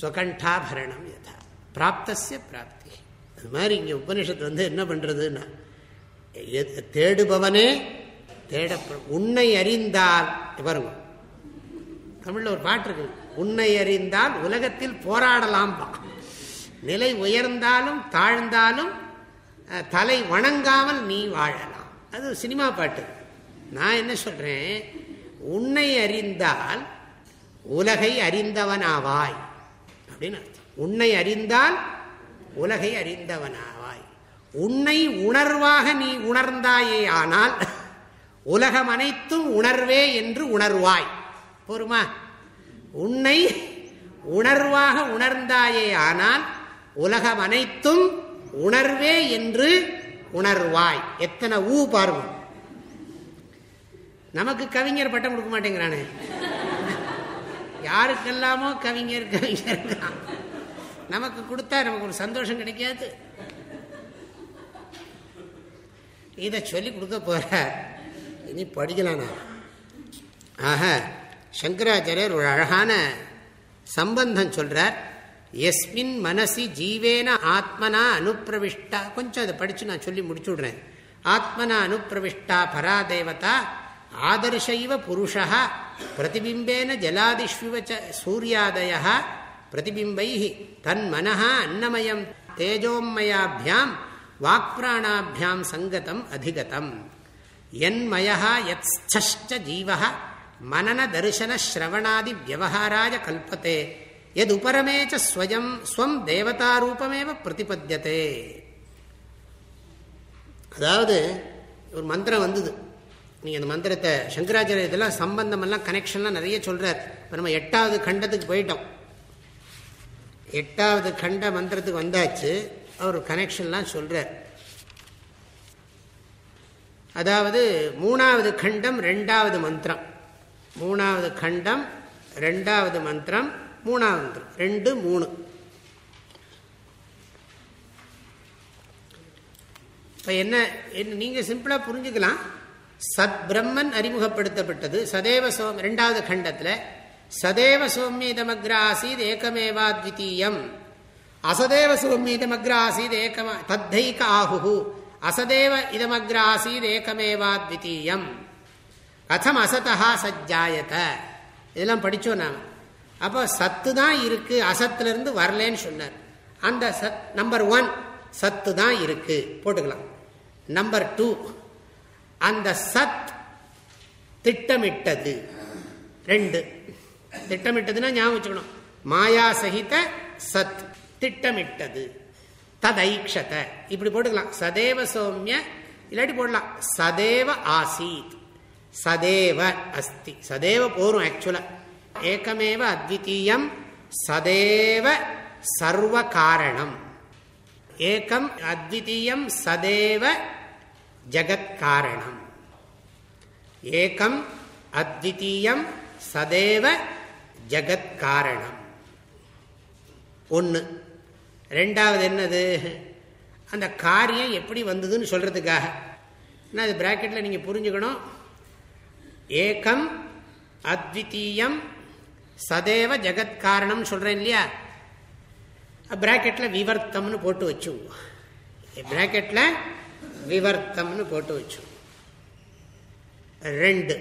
ஸ்வகண்டாபரணம் யதா. பிராப்தசிய பிராப்தி. அது மாதிரி இங்கே உபனிஷத்து வந்து என்ன பண்ணுறதுன்னா தேடுபவனே தேட உன்னை அறிந்தால் பாருங்க. தமிழில் ஒரு பாட்டு இருக்கு உன்னை அறிந்தால் உலகத்தில் போராடலாம் நிலை உயர்ந்தாலும் தாழ்ந்தாலும் தலை வணங்காமல் நீ வாழலாம். அது சினிமா பாட்டு. நான் என்ன சொல்றேன்? உன்னை அறிந்தால் உலகை அறிந்தவனாவாய். அப்படின்னு உன்னை அறிந்தால் உலகை அறிந்தவனா உன்னை உணர்வாக நீ உணர்ந்தாயே ஆனால் உலகம் அனைத்தும் உணர்வே என்று உணர்வாய். போருமா உன்னை உணர்வாக உணர்ந்தாயே ஆனால் உலகம் அனைத்தும் உணர்வே என்று உணர்வாய். எத்தனை ஊ பார்வம் நமக்கு கவிஞர் பட்டம் கொடுக்க மாட்டேங்கிறானே. யாருக்கெல்லாமோ கவிஞர் கவிஞர் நமக்கு கொடுத்தா நமக்கு ஒரு சந்தோஷம் கிடைக்காது. இதை சொல்லி கொடுக்க போகிறார் இனி படிக்கலாம் நான். ஆக சங்கராச்சாரியர் ஒரு அழகான சம்பந்தம் சொல்கிறார் எஸ்மின் மனசி ஜீவேன ஆத்மனா அனுப்பிரவிஷ்டா. கொஞ்சம் அதை படித்து நான் சொல்லி முடிச்சு விடுறேன் ஆத்மனா அனுப்பிரவிஷ்டா பராதேவதா ஆதர்ஷைவ புருஷா பிரதிபிம்பேன ஜலாதிஷ்விவ சூரியாதய பிரதிபிம்பை தன் மனஹா அன்னமயம் தேஜோமயாபியாம் வாக்பிராணாபியாம் சங்கதம் அதிகதம். என்மயா யத்ஸ்ட ஜீவ மனன தரிசன ஸ்ரவணாதி வியவஹாராய கல்பத்தே எது உபரமேச்ச ஸ்வயம் ஸ்வம் தேவதாரூபமேவ பிரதிபத்தியதே. அதாவது ஒரு மந்திரம் வந்தது. நீங்கள் அந்த மந்திரத்தை சங்கராச்சாரிய இதெல்லாம் சம்பந்தமெல்லாம் கனெக்ஷன்லாம் நிறைய சொல்கிறார் இப்போ நம்ம எட்டாவது கண்டத்துக்கு போயிட்டோம். எட்டாவது கண்ட மந்திரத்துக்கு வந்தாச்சு. அவர் கனெக்ஷன்லாம் சொல்கிறார் அதாவது மூணாவது கண்டம் ரெண்டாவது மந்திரம். மூணாவது கண்டம் ரெண்டாவது மந்திரம் மூணாவது மந்திரம். ரெண்டு மூணு. இப்போ என்ன நீங்கள் சிம்பிளாக புரிஞ்சுக்கலாம். சத் பிரம்மன் அறிமுகப்படுத்தப்பட்டது. சதேவ சோம் ரெண்டாவது கண்டத்தில் சதேவ சோமியதமக்ர ஆசீத் ஏகமேவா த்விதீயம் அசதேவ சோமியதமக்ர ஆசீத் ஏகமா தத்தைக ஆஹு அசதேவ இதமக்ர ஆசீத் ஏகமேவா த்விதீயம் கதம் அசதா சஜ்ஜாயத. இதெல்லாம் படித்தோம் நாம். அப்போ சத்து தான் இருக்கு அசத்துலேருந்து வரலன்னு சொன்னார். அந்த சத் நம்பர் ஒன் சத்து தான் இருக்கு. போட்டுக்கலாம். நம்பர் டூ அந்த சத் திட்டமிட்டது. ரெண்டு. திட்டமிட்டதுன்னா ஞாபகம் வச்சுக்கணும். மாயா சகித சத். திட்டமிட்டது. ததைக்ஷத. இப்படி போட்டுக்கலாம். சதேவ சௌமிய இல்லாட்டி போடலாம். சதேவ ஆசீத். சதேவ அஸ்தி. சதேவ போரும் ஆக்சுவலா ஏகமேவ அத்விதீயம் சதேவ சர்வ காரணம் ஏகம் அத்விதீயம் சதேவ ஜகத்காரணம். ஏகம் அத்விதீயம் சதேவ ஜகத்காரணம். ஒன்று ரெண்டாவது என்னது? அந்த காரியம் எப்படி வந்ததுன்னு சொல்றதுக்காக. அது பிராக்கெட்டில் நீங்கள் புரிஞ்சுக்கணும்? ஏகம் அத்விதீயம் சதேவ ஜகத்காரணம் சொல்கிறேன் இல்லையா? பிராக்கெட்டில் விவர்த்தம்னு போட்டு வச்சு பிராக்கெட்டில் விவர்த்தம்னு போட்டு வச்சு ரெண்டு.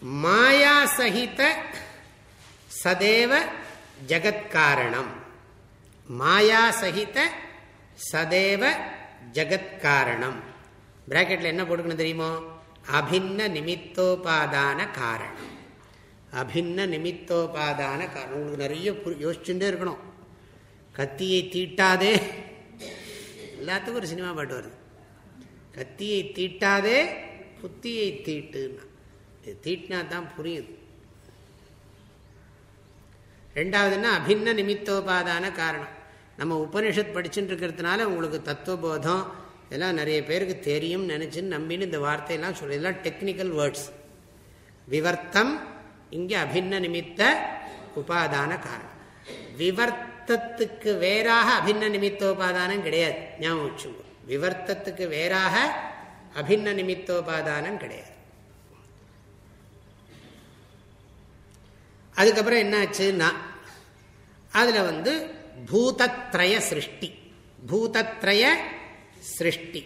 மாயா சகித சதேவ ஜகத்காரணம். மாயா சகித சதேவ ஜகத்காரணம். பிராக்கெட்டில் என்ன போட்டுக்கணும் தெரியுமோ? அபின்ன நிமித்தோபாதான காரணம். அபின்ன நிமித்தோபாதான காரணம். உங்களுக்கு நிறைய யோசிச்சுட்டே இருக்கணும். கத்தியை தீட்டாதே. எல்லாத்துக்கும் ஒரு சினிமா பாட்டு வருது. கத்தியை தீட்டாதே புத்தியை தீட்டுன்னா. தீட்டினா தான் புரியுது. ரெண்டாவதுன்னா அபின்ன நிமித்தோபாதான காரணம். நம்ம உபனிஷத் படிச்சுட்டு இருக்கிறதுனால உங்களுக்கு தத்துவபோதம் இதெல்லாம் நிறைய பேருக்கு தெரியும் நினச்சின்னு நம்பின்னு இந்த வார்த்தையெல்லாம் சொல்லி இதெல்லாம் டெக்னிக்கல் வேர்ட்ஸ் விவர்த்தம் இங்கே அபின்ன நிமித்த உபாதான காரணம். விவர்த்தத்துக்கு வேறாக அபின்ன நிமித்தோபாதானம் கிடையாது. ஞாபகம் வச்சுங்க விவர்த்தத்துக்கு வேறாக அபின்ன நிமித்தோபாதானம் கிடையாது. அதுக்கப்புறம் என்னாச்சுன்னா அதில் வந்து பூதத்ரய சிருஷ்டி பூதத்ரய சிருஷ்டி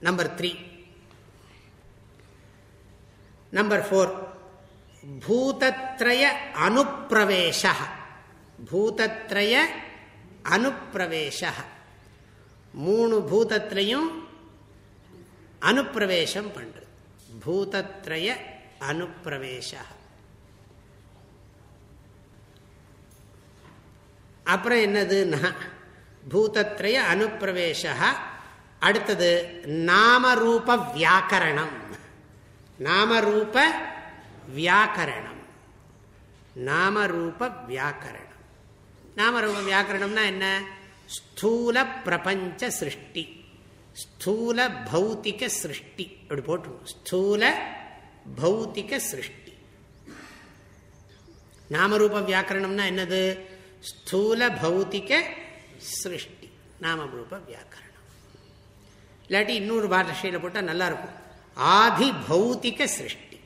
நம்பர் த்ரீ நம்பர் ஃபோர் பூதத்ரய அனுப்பிரவேச பூதத்ரய அனுப்பிரவேச மூணு பூதத்திலையும் அனுப்பிரவேசம் பண்றது. பூதத்ரய அனுப்பிரவேச அப்புறம் என்னதுன்னா பூதத்ரய அனுப்பிரவேச அடுத்தது நாமரூப வியாக்கரணம். நாமரூப வியாக்கரணம். நாமரூப வியாக்கரணம். நாமரூப வியாக்கரணம்னா என்ன? ஸ்தூல பிரபஞ்ச சிருஷ்டி. ஸ்தூல பௌத்திக சிருஷ்டி. அப்படி போட்டுருவோம் ஸ்தூல பௌத்திக சிருஷ்டி. நாமரூப வியாக்கரணம்னா என்னது? ஸ்தூல பௌத்திக சிருஷ்டி நாமரூப வியாக்கரணம் இல்லாட்டி இன்னொரு பாஷையில் போட்டால் நல்லா இருக்கும் ஆதி பௌத்திக சிருஷ்டி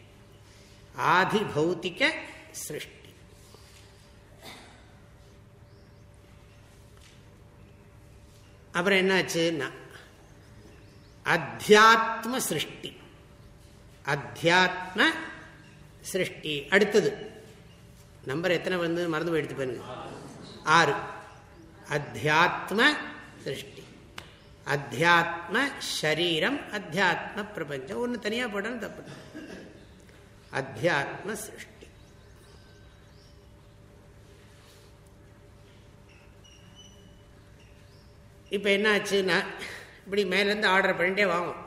ஆதி பௌத்திக சிருஷ்டி அப்புறம் என்னாச்சுன்னா அத்தியாத்ம சிருஷ்டி அத்தியாத்ம சிருஷ்டி அடுத்தது நம்பர் எத்தனை வந்து மறந்து போய் எடுத்து பாருங்க ஆறு. அத்தியாத்ம சிருஷ்டி. அத்தியாத்ம ஷரீரம் அத்தியாத்ம பிரபஞ்சம். ஒன்று தனியாக போடணும் தப்பு. அத்தியாத்ம சிருஷ்டி. இப்போ என்ன ஆச்சுன்னா இப்படி மேலேருந்து ஆர்டர் பண்ணிட்டே வாங்கும்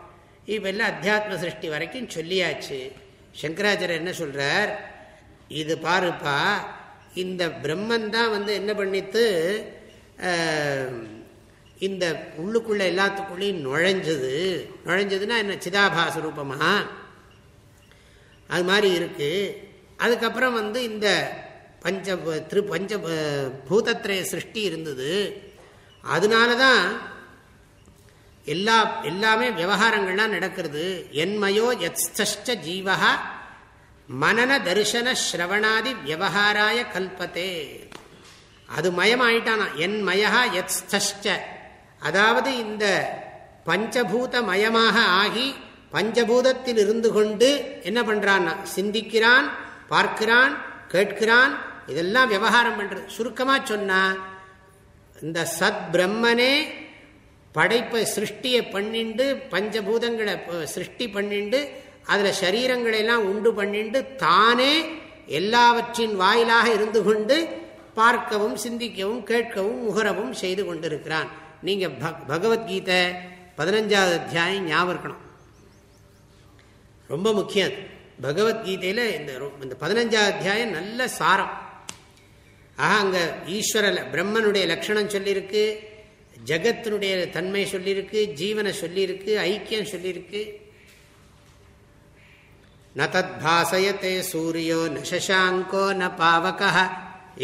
இப்போ எல்லாம் அத்தியாத்ம சிருஷ்டி வரைக்கும் சொல்லியாச்சு. சங்கராச்சாரியர் என்ன சொல்கிறார் இது பாருப்பா இந்த பிரம்மன் தான் வந்து என்ன பண்ணித்து இந்த உள்ளுக்குள்ள எல்லாத்துக்குள்ளேயும் நுழைஞ்சது. நுழைஞ்சதுன்னா என்ன? சிதாபாச ரூபமா? அது மாதிரி இருக்கு. அதுக்கப்புறம் வந்து இந்த பஞ்ச திரு பஞ்ச பூதத்திரைய சிருஷ்டி இருந்தது. அதனால தான் எல்லா எல்லாமே விவகாரங்கள்லாம் நடக்கிறது. என்மயோ எத்ஸ்ட ஜீவகா மனன தரிசன ஸ்ரவணாதி விவகாராய கல்பத்தே. அது மயமாயிட்டானா? என் மயா எத்ஸ்த அதாவது இந்த பஞ்சபூத மயமாக ஆகி பஞ்சபூதத்தில் இருந்து கொண்டு என்ன பண்றான்னா சிந்திக்கிறான் பார்க்கிறான் கேட்கிறான். இதெல்லாம் விவகாரம் பண்றது. சுருக்கமா சொன்னா இந்த சத் பிரம்மனே படைப்பை சிருஷ்டியை பண்ணிண்டு பஞ்சபூதங்களை சிருஷ்டி பண்ணிண்டு அதில் சரீரங்களெல்லாம் உண்டு பண்ணிண்டு தானே எல்லாவற்றின் வாயிலாக இருந்து கொண்டு பார்க்கவும் சிந்திக்கவும் கேட்கவும் முகரவும் செய்து கொண்டிருக்கிறான். நீங்கள் பகவத்கீதை பதினஞ்சாவது அத்தியாயம் ஞாபகம் இருக்கணும் ரொம்ப முக்கியம் பகவத்கீதையில் இந்த இந்த பதினஞ்சாவது அத்தியாயம் நல்ல சாரம். ஆக அங்கே ஈஸ்வர பிரம்மனுடைய லட்சணம் சொல்லியிருக்கு ஜகத்தினுடைய தன்மை சொல்லியிருக்கு ஜீவனை சொல்லியிருக்கு ஐக்கியம் சொல்லியிருக்கு. ந தத் பாசயத்தே சூரியோ ந சசாங்கோ ந பாவக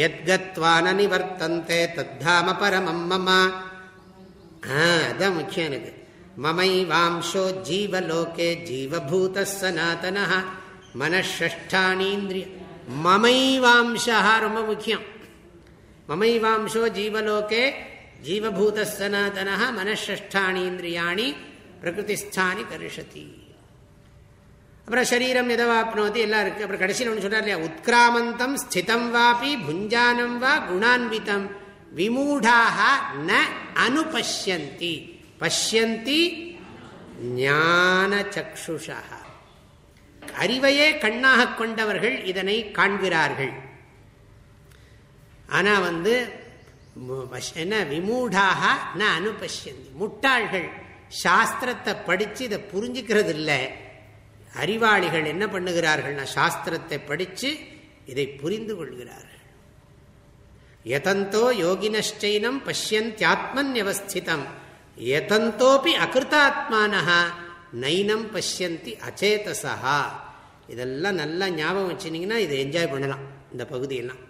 எத்கத்வா ந நிவர்த்தந்தே தத்தாம பரமம் மம அதான் முக்கியம் எனக்கு. மமை வாம்சோ ஜீவலோகே ஜீவபூத சனாத்தன மனஷ்டானீந்திரிய மமை வாம்சா ரொம்ப முக்கியம். மமை வாம்சோ ஜீவலோகே ஜீவபூத சனாதன மனஷ்டானீந்திரியாணி பிரகிருதிஸ்தானி கரிஷதி அப்புறம் சரீரம் எதவாப்னோது எல்லாம் இருக்கு. அப்புறம் கடைசியில் ஒன்று சொல்றாரு இல்லையா? உத்கிராமந்தம் ஸ்திதம் வாபி புஞ்சானம் வா குணான்விதம். விமூடாக ந அனுபஷ்யந்தி. பஷ்யந்தி ஞான சக்ஷுஷா அறிவையே கண்ணாக கொண்டவர்கள் இதனை காண்கிறார்கள். ஆனா வந்து என்ன? விமூடாக ந அனுபஷ்யந்தி. முட்டாள்கள் சாஸ்திரத்தை படிச்சு இதை புரிஞ்சுக்கிறது இல்லை அறிவாளிகள் என்ன பண்ணுகிறார்கள்னா சாஸ்திரத்தை படித்து இதை புரிந்து கொள்கிறார்கள். யதந்தோ யோகினஷ்டைனம் பஷ்யந்தியாத்மன் அவஸ்திதம் எதந்தோப்பி அகிருத்தாத்மானஹா நைனம் பசியந்தி அச்சேதசா இதெல்லாம் நல்லா ஞாபகம் வச்சுனிங்கன்னா இதை என்ஜாய் பண்ணலாம் இந்த பகுதியெல்லாம்.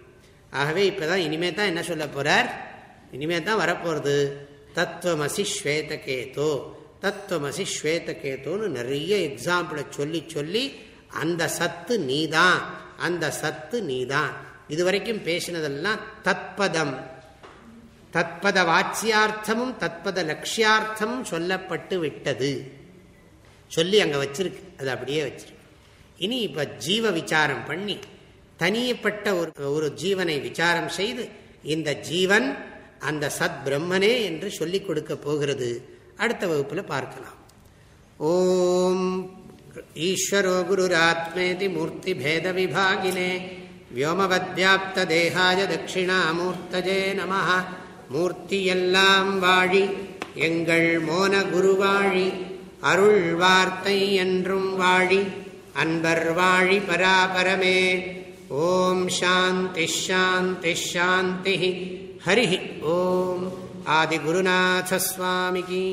ஆகவே இப்போ தான் இனிமே தான் என்ன சொல்ல போகிறார் இனிமே தான் வரப்போகிறது தத்துவமசி ஸ்வேதகேதோ. தத்துவமசி ஸ்வேதகேதோன்னு நிறைய எக்ஸாம்பிளை சொல்லி சொல்லி அந்த சத்து நீதான் அந்த சத்து நீதான். இதுவரைக்கும் பேசினதெல்லாம் தத்பதம். தத்பத வாட்சியார்த்தமும் தத்பத லட்சியார்த்தமும் சொல்லப்பட்டு விட்டது. சொல்லி அங்கே வச்சிருக்கு. அது அப்படியே வச்சிருக்கு. இனி இப்போ ஜீவ விசாரம் பண்ணி தனியப்பட்ட ஒரு ஒரு ஜீவனை விசாரம் செய்து இந்த ஜீவன் அந்த சத் பிரம்மனே என்று சொல்லிக் கொடுக்க போகிறது. அடுத்த வகுப்பில் பார்க்கலாம். ஓம் ஈஸ்வரோ குருராத்மேதி மூர்த்தி பேத விபாகினே வியோமவத்யாப்தேகாய தட்சிணாமூர்த்தஜே நம மூர்த்தியெல்லாம் வாழி எங்கள் மோன குருவாழி அருள் வார்த்தை என்றும் வாழி அன்பர் வாழி பராபரமே. ஓம் சாந்தி ஷாந்தி ஷாந்தி ஹரி ஓம். आदिगुरुनाथस्वामिकी।